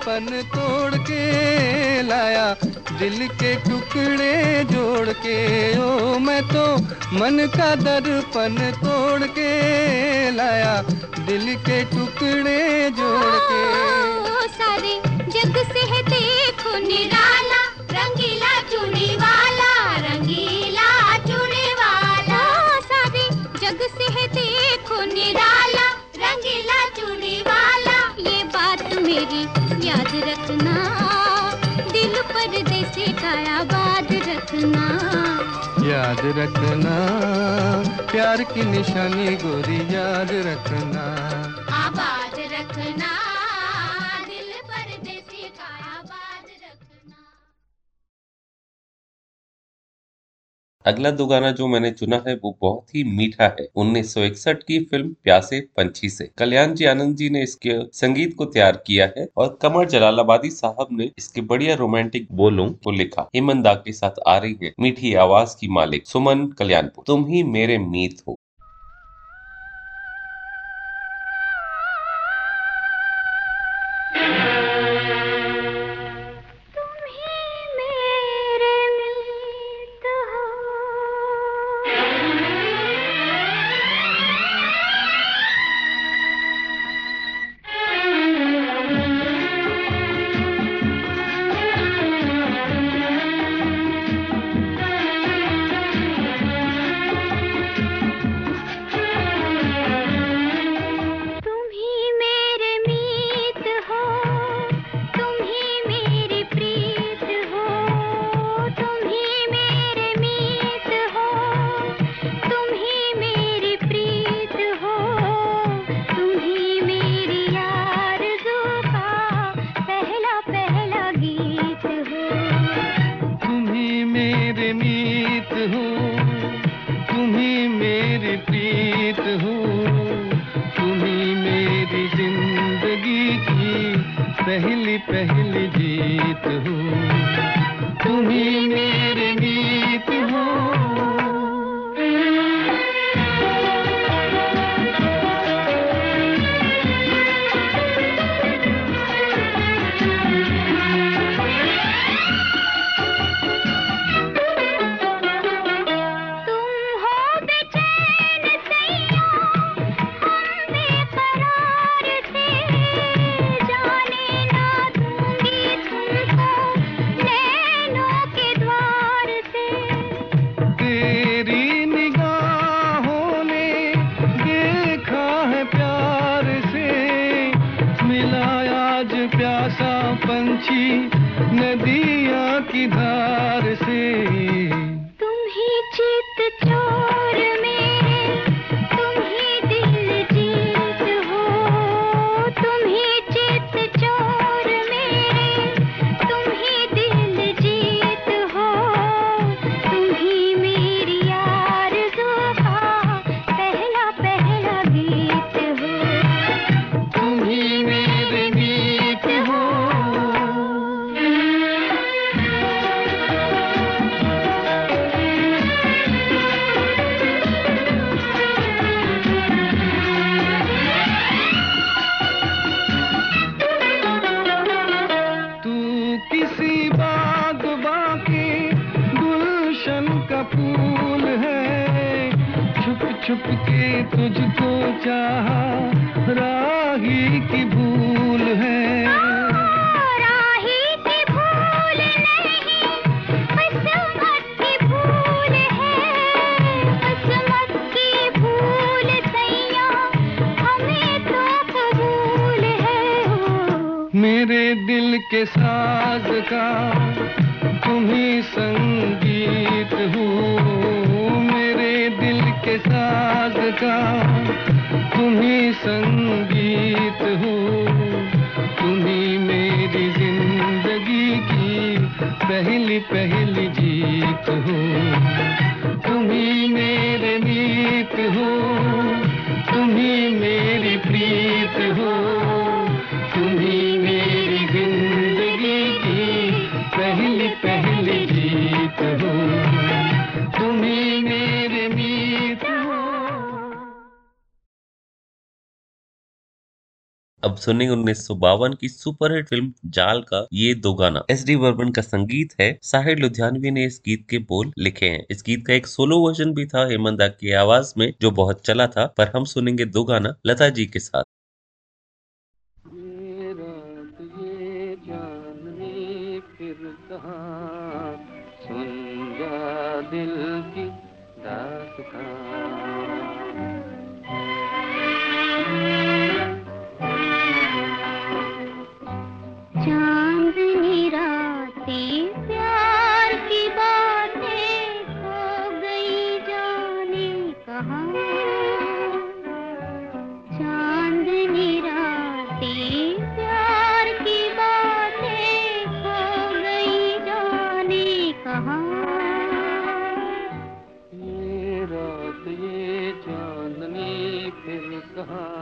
दर्पण तोड़ के लाया दिल के टुकड़े जोड़ के। ओ मैं तो मन का दर्पण तोड़ के लाया दिल के टुकड़े जोड़ के। ओ, सारे जग से है रखना। याद रखना प्यार की निशानी गोरी याद रखना। आबाद रखना। अगला दो गाना जो मैंने चुना है, वो बहुत ही मीठा है। 1961 की फ़िल्म प्यासे पंछी से। कल्याण जी आनंद जी ने इसके संगीत को तैयार किया है और कमर जलालाबादी साहब ने इसके बढ़िया रोमांटिक बोलों को लिखा। हेमंदा के साथ आ रही है मीठी आवाज़ की मालिक सुमन कल्याणपुर। तुम ही मेरे मीत हो। साज का तुम ही संगीत हो। मेरे दिल के साज का तुम ही संगीत हो। तुम ही मेरी ज़िंदगी की पहली पहली जीत हो। तुम ही मेरे नीत हो। तुम ही मेरी प्रीत हो। तुम अब सुनेंगे उन्नीस सौ बावन की सुपरहिट फ़िल्म जाल का ये दो गाना। एस डी वर्मन का संगीत है। साहिर लुधियानवी ने इस गीत के बोल लिखे हैं। इस गीत का एक सोलो वर्जन भी था हेमंत की आवाज़ में, जो बहुत चला था। पर हम सुनेंगे दो गाना लता जी के साथ। कहा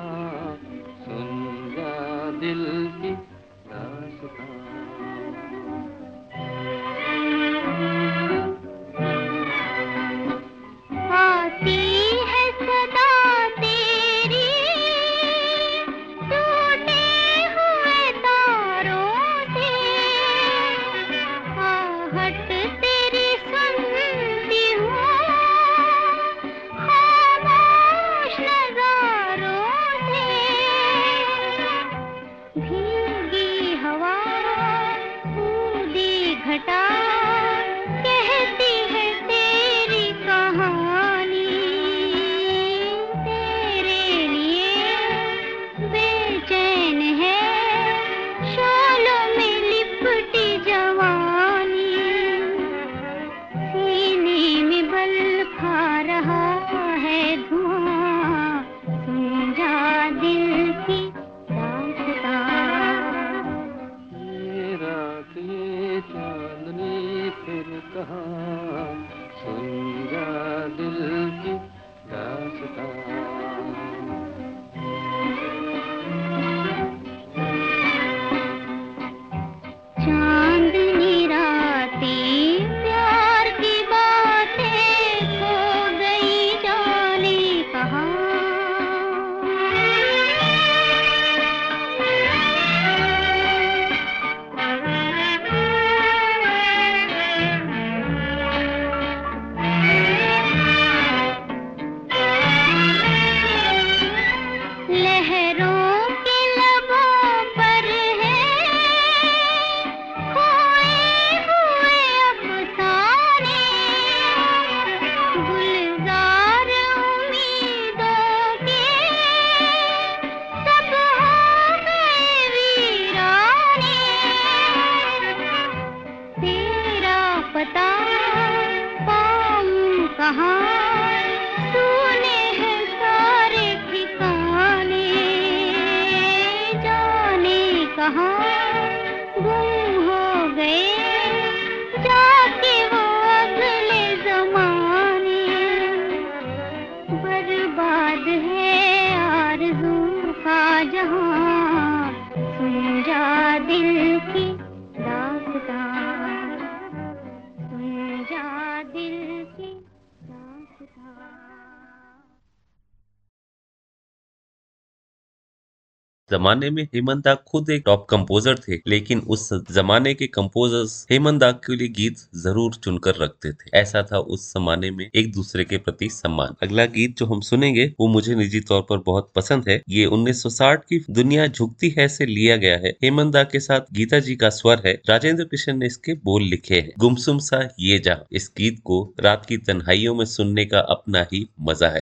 जमाने में हेमंत खुद एक टॉप कंपोजर थे, लेकिन उस जमाने के कंपोजर्स हेमंत के लिए गीत ज़रूर चुनकर रखते थे। ऐसा था उस जमाने में एक दूसरे के प्रति सम्मान। अगला गीत जो हम सुनेंगे, वो मुझे निजी तौर पर बहुत पसंद है। ये 1960 की दुनिया झुकती है से लिया गया है। हेमंत के साथ गीता जी का स्वर है। राजेंद्र कृष्ण ने इसके बोल लिखे हैं। गुमसुम सा ये जा। इस गीत को रात की तन्हाइयों में सुनने का अपना ही मज़ा है।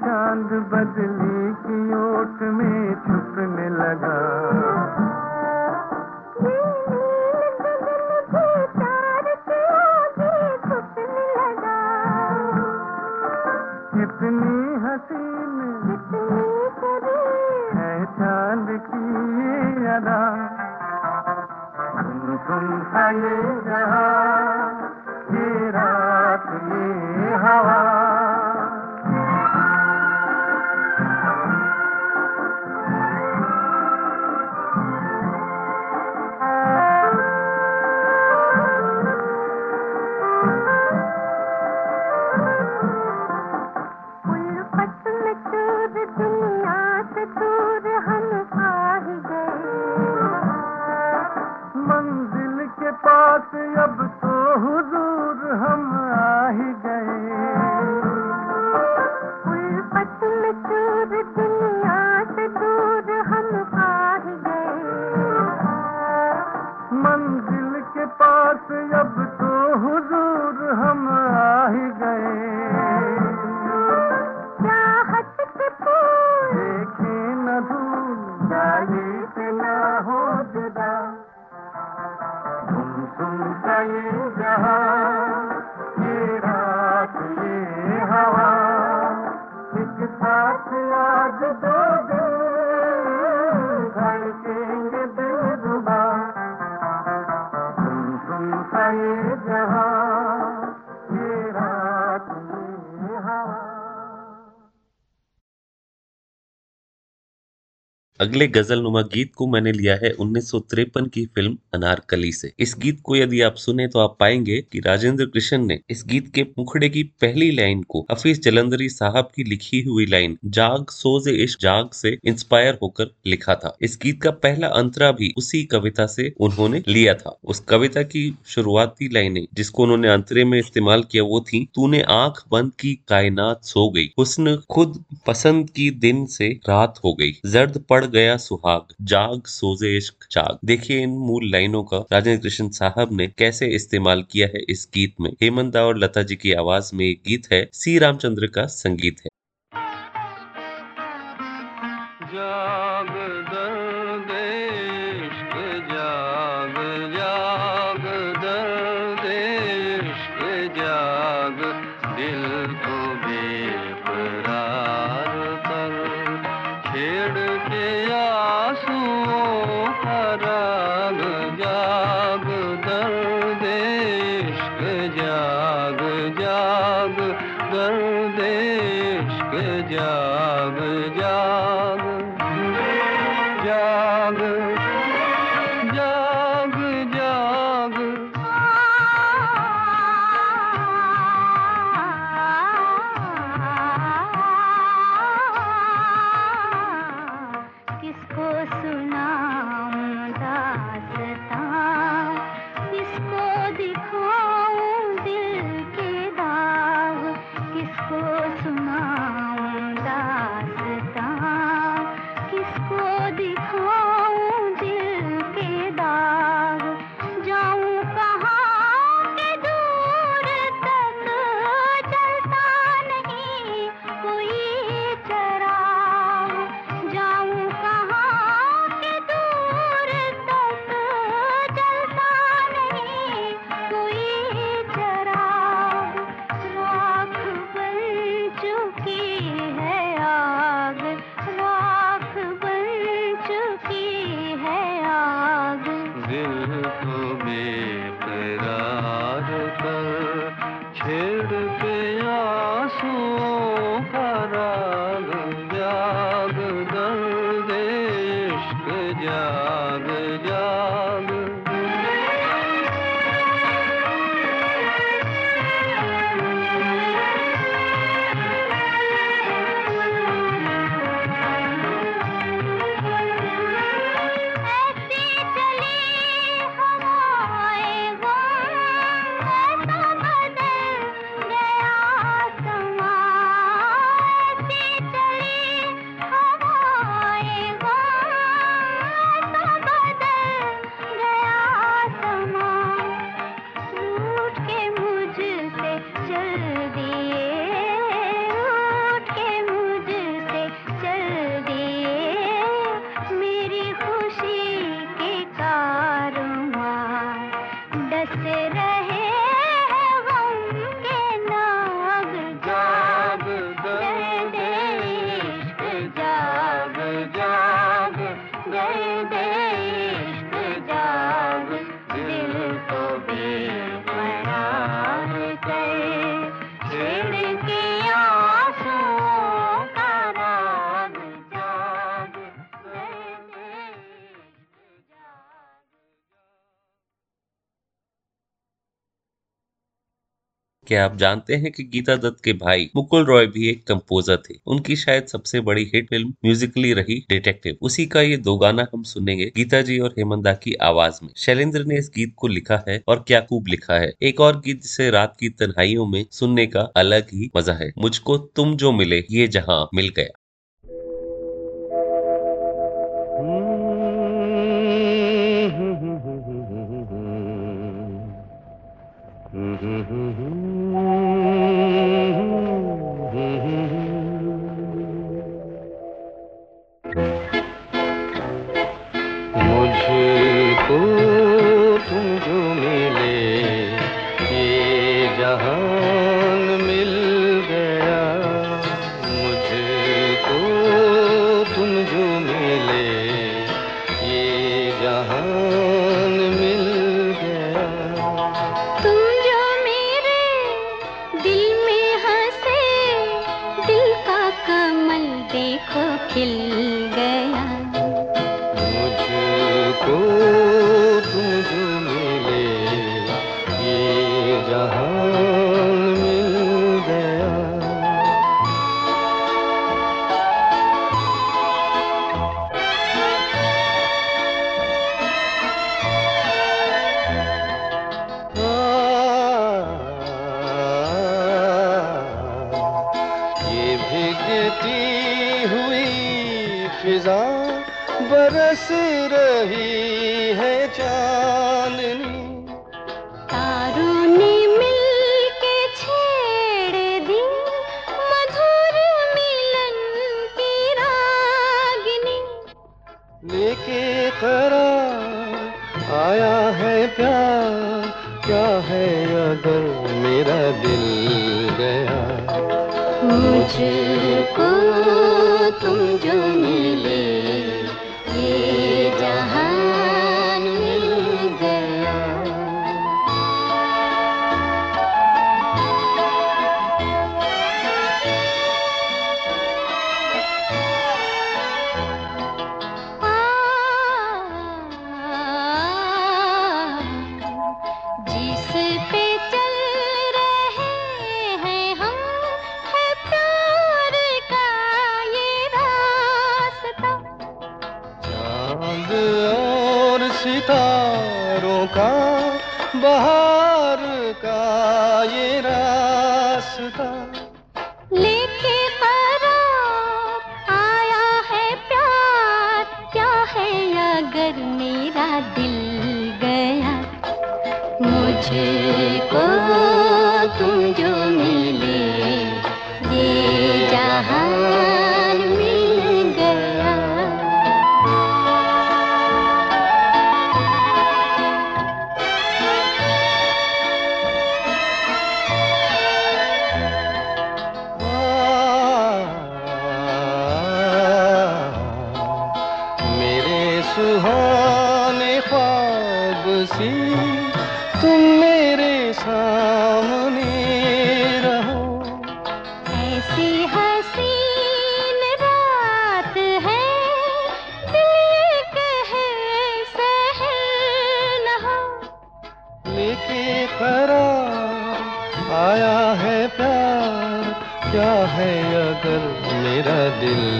चाँद बदली की ओट में छुपने लगा। कितनी हसीन है चाँद की अदा। ये जहाँ, ये रात, ये हवा। अगले गज़ल नुमा गीत को मैंने लिया है उन्नीस सौ तिरपन की फ़िल्म अनारकली से। इस गीत को यदि आप सुने तो आप पाएँगे कि राजेंद्र कृष्ण ने इस गीत के मुखड़े की पहली लाइन को हफीज जलंधरी साहब की लिखी हुई लाइन, जाग सोजे इश्क, जाग से इंस्पायर होकर लिखा था। इस गीत का पहला अंतरा भी उसी कविता से उन्होंने लिया था। उस कविता की शुरुआती लाइनें जिसको उन्होंने अंतरे में इस्तेमाल किया वो थी, तूने आँख बंद की, कायनात सो गई। हुस्न खुद पसंद की दिन से रात हो गई। जर्द पड़ गया सुहाग। जाग सोजे, इश्क, चाग। देखिए इन मूल लाइनों का राजेंद्र कृष्ण साहब ने कैसे इस्तेमाल किया है इस गीत में। हेमंत और लता जी की आवाज़ में एक गीत है, सी रामचंद्र का संगीत है। जाग जाग क्या आप जानते हैं कि गीता दत्त के भाई मुकुल रॉय भी एक कंपोजर थे। उनकी शायद सबसे बड़ी हिट फ़िल्म म्यूजिकली रही डिटेक्टिव उसी का ये दो गाना हम सुनेंगे गीता जी और हेमंदा की आवाज़ में। शैलेंद्र ने इस गीत को लिखा है और क्या खूब लिखा है। एक और गीत जिसे रात की तन्हाइयों में सुनने का अलग ही मज़ा है। मुझको तुम जो मिले, ये जहाँ मिल गया। मुझको आया है प्यार क्या है अगर मेरा दिल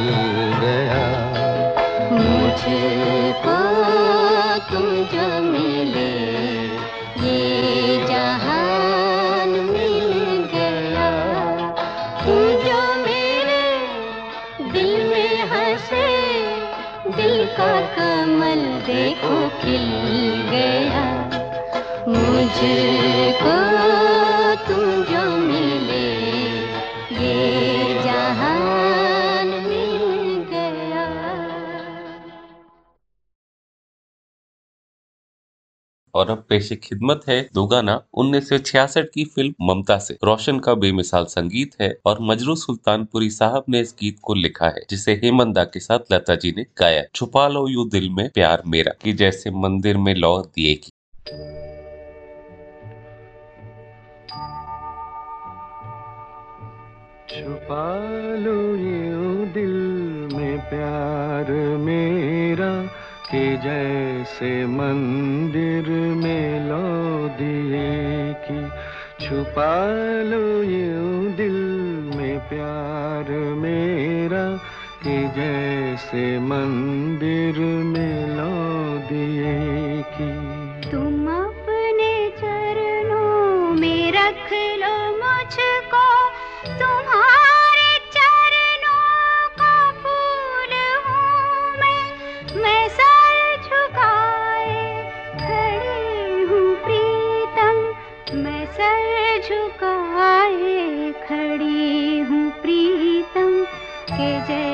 पेशे खिदमत है दो गाना उन्नीस की फ़िल्म ममता से। रोशन का बेमिसाल संगीत है और मजरू सुल्तानपुरी साहब ने इस गीत को लिखा है, जिसे हेमंदा के साथ लता जी ने गाया। छुपा लो यू दिल में प्यार मेरा, की जैसे मंदिर में लौ दिए की छुपा लो यूँ दिल में प्यार मेरा। कि जैसे मंदिर में लो दिए की छुपा लो यूँ दिल में प्यार मेरा, के जैसे मंदिर में लो दिए के जैसे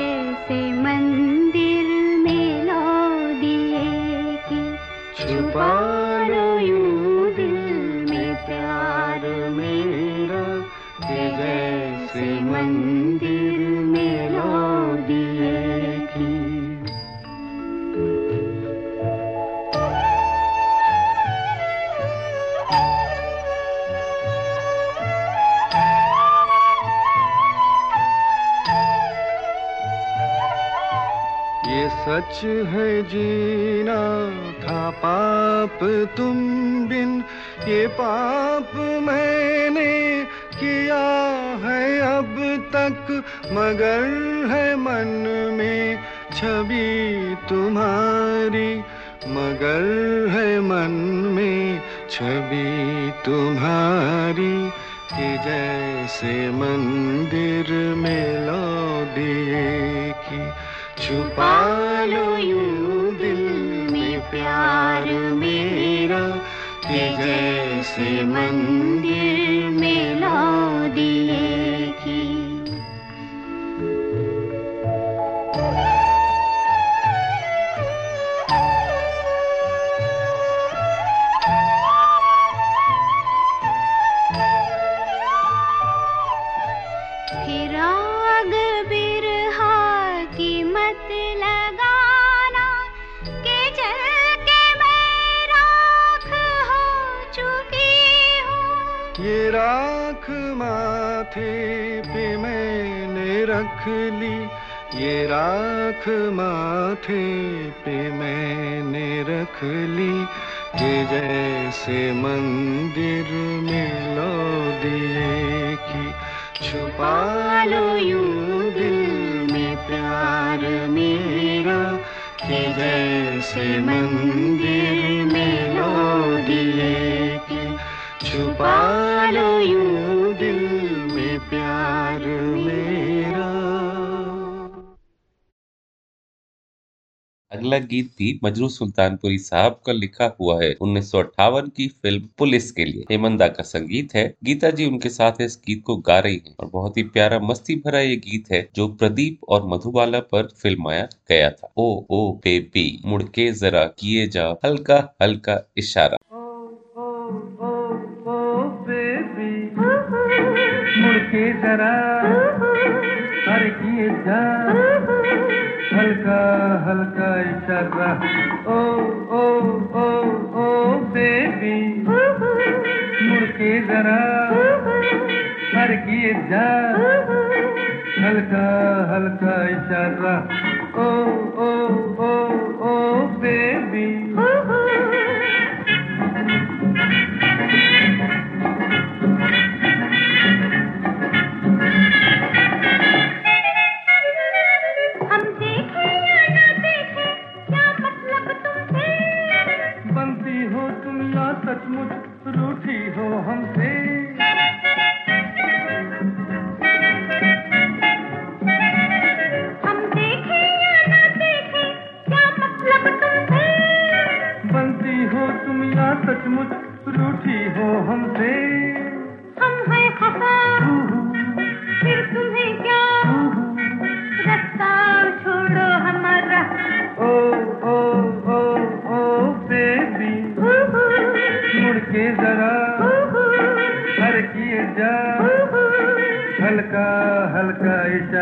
सच है जीना था पाप तुम बिन। ये पाप मैंने किया है अब तक, मगर है मन में छवि तुम्हारी। मगर है मन में छवि तुम्हारी कि जैसे मंदिर में लो दिए की छुपा लो यूँ दिल में प्यार मेरा कि जैसे मंदिर ली, ये राख माथे पे मैंने रख ली। कि जैसे मंदिर में लो दिए की छुपा लो यूँ दिल में प्यार मेरा। कि जैसे मंदिर में लो दिए की छुपा अगला गीत भी मजरू सुल्तानपुरी साहब का लिखा हुआ है, उन्नीस सौ अट्ठावन की फ़िल्म पुलिस के लिए। हेमंदा का संगीत है। गीता जी उनके साथ इस गीत को गा रही हैं और बहुत ही प्यारा, मस्ती भरा ये गीत है जो प्रदीप और मधुबाला पर फिल्माया गया था। ओ ओ, बेबी, मुड़ के जरा किए जा हल्का हल्का इशारा। बेबी, मुड़ जरा किए जा हल्का हल्का इशारा ओ ओ ओ ओ, बेबी मुड़ जरा हर हल्का हल्का इशारा। ओ ओ ओ ओ, बेबी। रूठी हो हमसे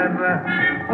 इशारा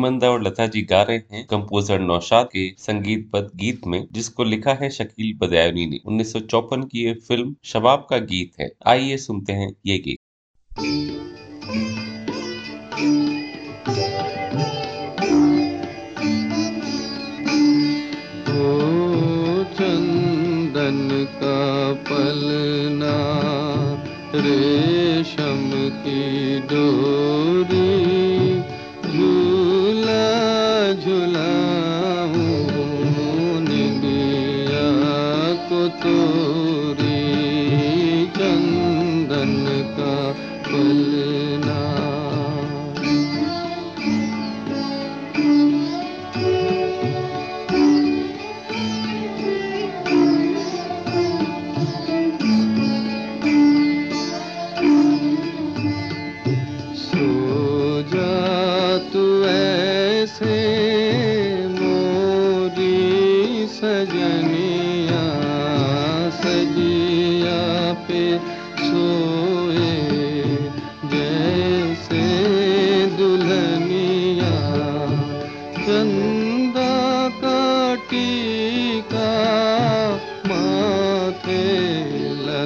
हेमंदा और लता जी गा रहे हैं कंपोजर नौशाद के संगीत पद गीत में, जिसको लिखा है शकील बदायनी ने। उन्नीस की ये फ़िल्म शबाब का गीत है। आइए सुनते हैं ये गीत। चंदन का पलना रेशम की डोरी।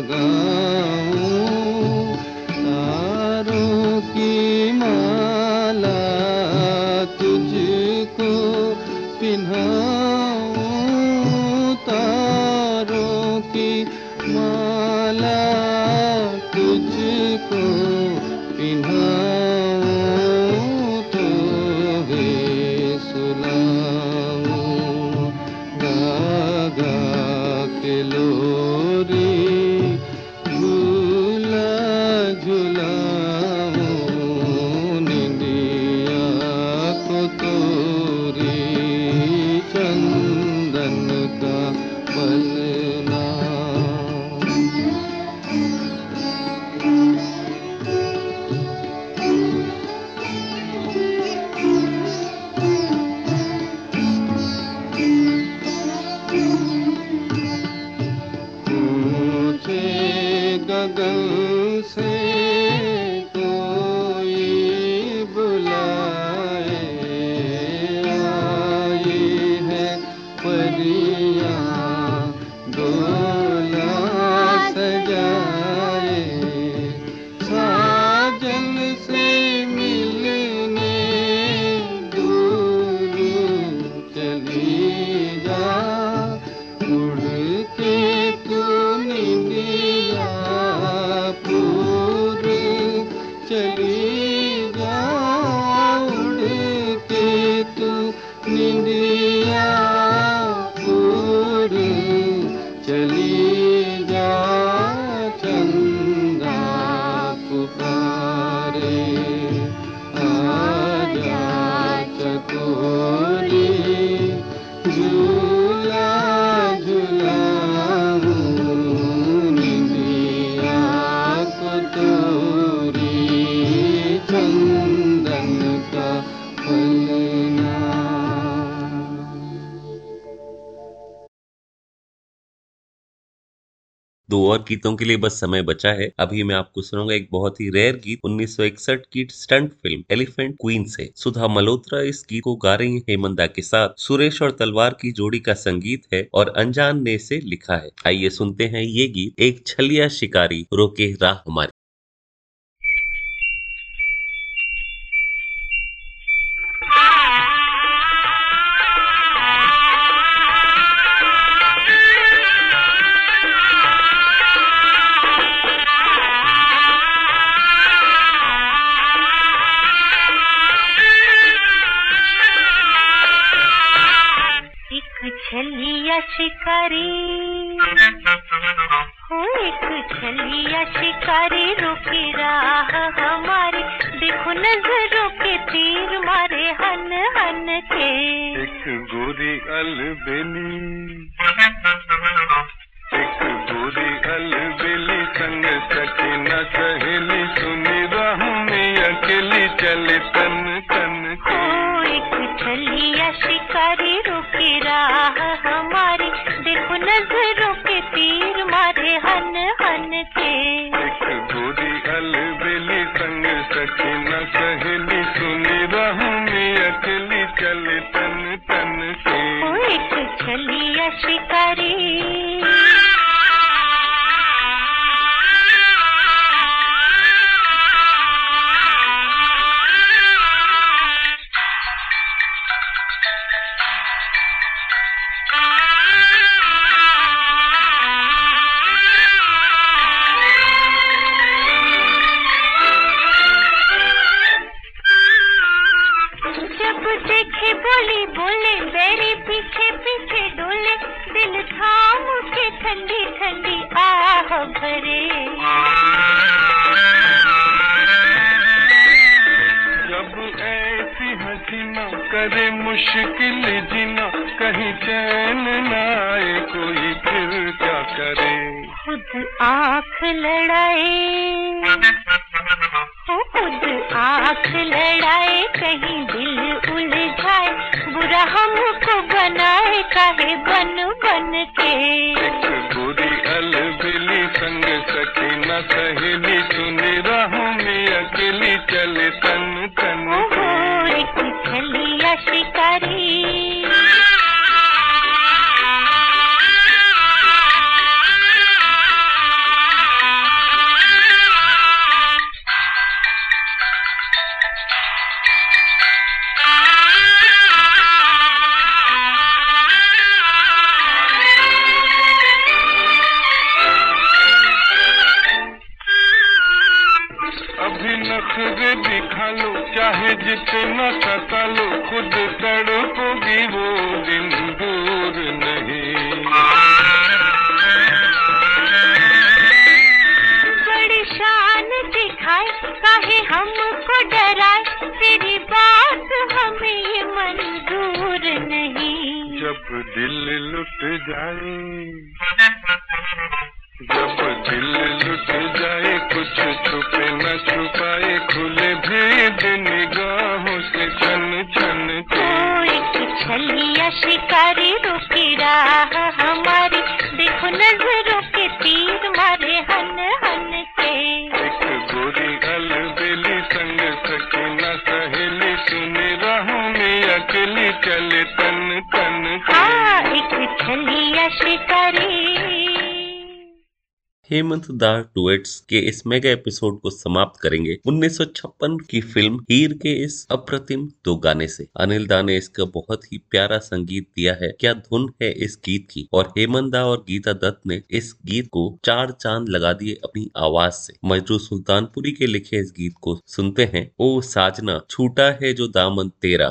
ಗಗಾ गीतों के लिए बस समय बचा है। अभी मैं आपको सुनाऊँगा एक बहुत ही रेयर गीत 1961 की स्टंट फ़िल्म एलिफेंट क्वीन से। सुधा मल्होत्रा इस गीत को गा रही है हेमंदा के साथ। सुरेश और तलवार की जोड़ी का संगीत है और अनजान ने इसे लिखा है। आइए सुनते हैं ये गीत, एक छलिया शिकारी रोके राह हमारी रुकी राह हमारी, देखो नज़रों के तीर मारे हन हन के। एक गोरी अलबेली। एक गोरी अलबेली, संग सकीना सहेली, सुनी रहूँ अकेली चले तन मुश्किल जीना कहीं चैन न आए कोई फिर क्या करे? खुद आँख लड़ाए खुद आँख लड़ाए कहीं दिल उलझाए बुरा हमको बनाए काहे बन बन के? एक गोरी अलबेली संग सकीना सहेली चले तन तन हाँ एक छलिया शिकारी हेमंत दार डुएट्स के इस मेगा एपिसोड को समाप्त करेंगे। 1956 की फ़िल्म हीर के इस अप्रतिम दो गाने से। अनिल दा ने इसका बहुत ही प्यारा संगीत दिया है। क्या धुन है इस गीत की? और हेमंत दा और गीता दत्त ने इस गीत को चार चाँद लगा दिए अपनी आवाज़ से। मजरू सुल्तानपुरी के लिखे इस गीत को सुनते हैं ओ साजना छूटा है जो दामन तेरा।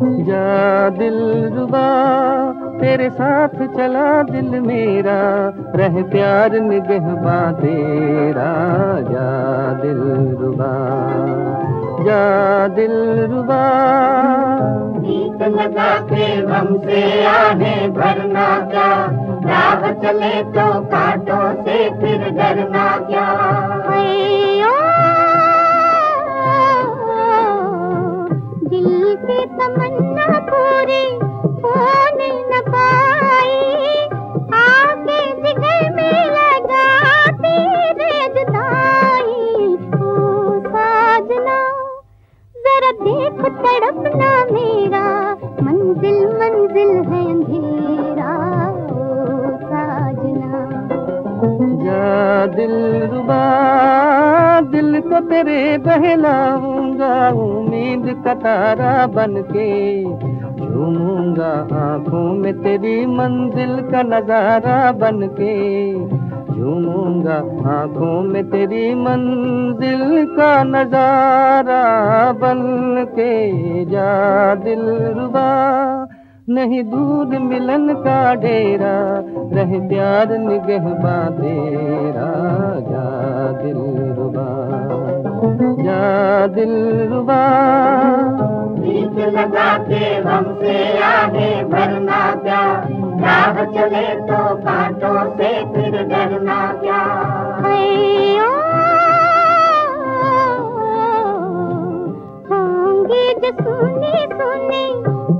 जा दिल रुबा तेरे साथ चला दिल मेरा रह प्यार निगहबा तेरा जा दिल रुबा जा दिल रुबा गीत लगा के गम से आहे भरना क्या? राह चले तो कांटों से फिर डरना क्या? देख तड़पना मेरा। मंजिल मंजिल है अंधेरा। दिल रुबा, दिल को तेरे बहलाऊँगा उम्मीद का तारा बन के झूमूँगा आँखों में तेरी मंजिल का नज़ारा बन के झूमूँगा आँखों में तेरी मंजिल का नज़ारा बन के। जा दिल रुबा। नहीं दूर मिलन का डेरा रह प्यार निगहबा तेरा जा दिल रुबा। जा दिल रुबा। गीत लगा के हम आगे भरना क्या? राह चले तो कांटों से फिर डरना क्या? होंगे जो सुनी सुनी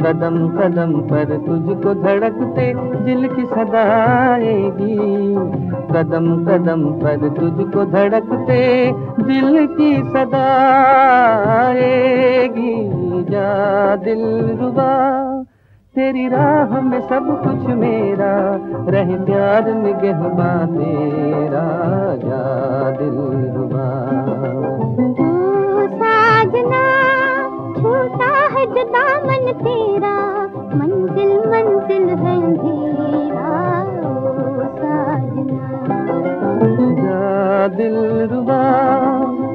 कदम कदम पर तुझको धड़कते दिल की सदा आएगी। कदम कदम पर तुझको धड़कते दिल की सदा आएगी। जा दिल रुबा, तेरी राह में सब कुछ मेरा। रह प्यार में निगहबा तेरा, जा दिल रुबा। साजना, छूटा है जो दामन तेरा मंजिल मंजिल है अंधेरा जा दिल रुबा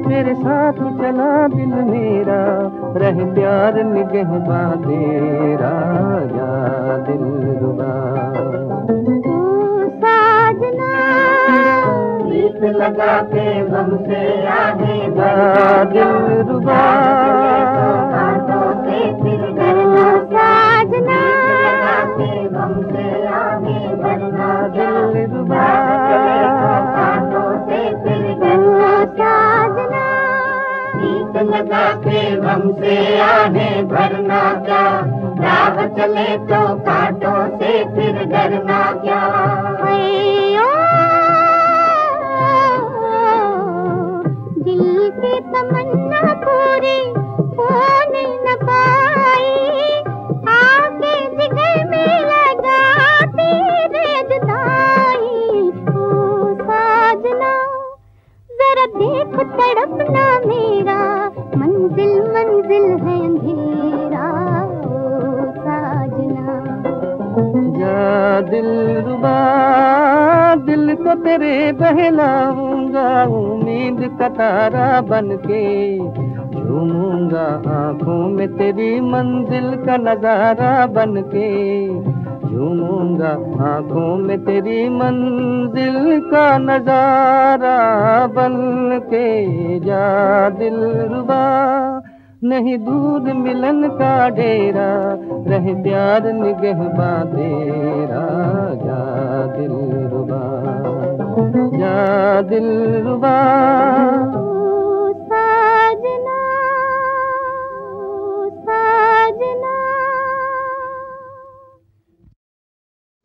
तेरे साथ चला दिल मेरा रह प्यार निगहबा तेरा जा दिल रुबा। ओ साजना। लगा के गम से आगे जा दिल रुबा। आगे दिल लगा के गम से आगे भरना क्या राह चले तो कांटों से फिर डरना क्या दिल की तमन्ना पूरी होने न देख तड़पना मेरा, मंजिल मंजिल है अंधेरा, ओ साजना। जा दिल रुबा, दिल को तेरे बहलाऊँगा, उम्मीद का तारा बन के झूमूँगा आँखों में तेरी मंजिल का नज़ारा बन के झूमूँगा आँखों में तेरी मंजिल का नज़ारा बन के जा दिल रुबा नहीं दूर मिलन का डेरा, रह प्यार निगहबा तेरा। जा दिल रुबा जा दिल रुबा साजना साजना।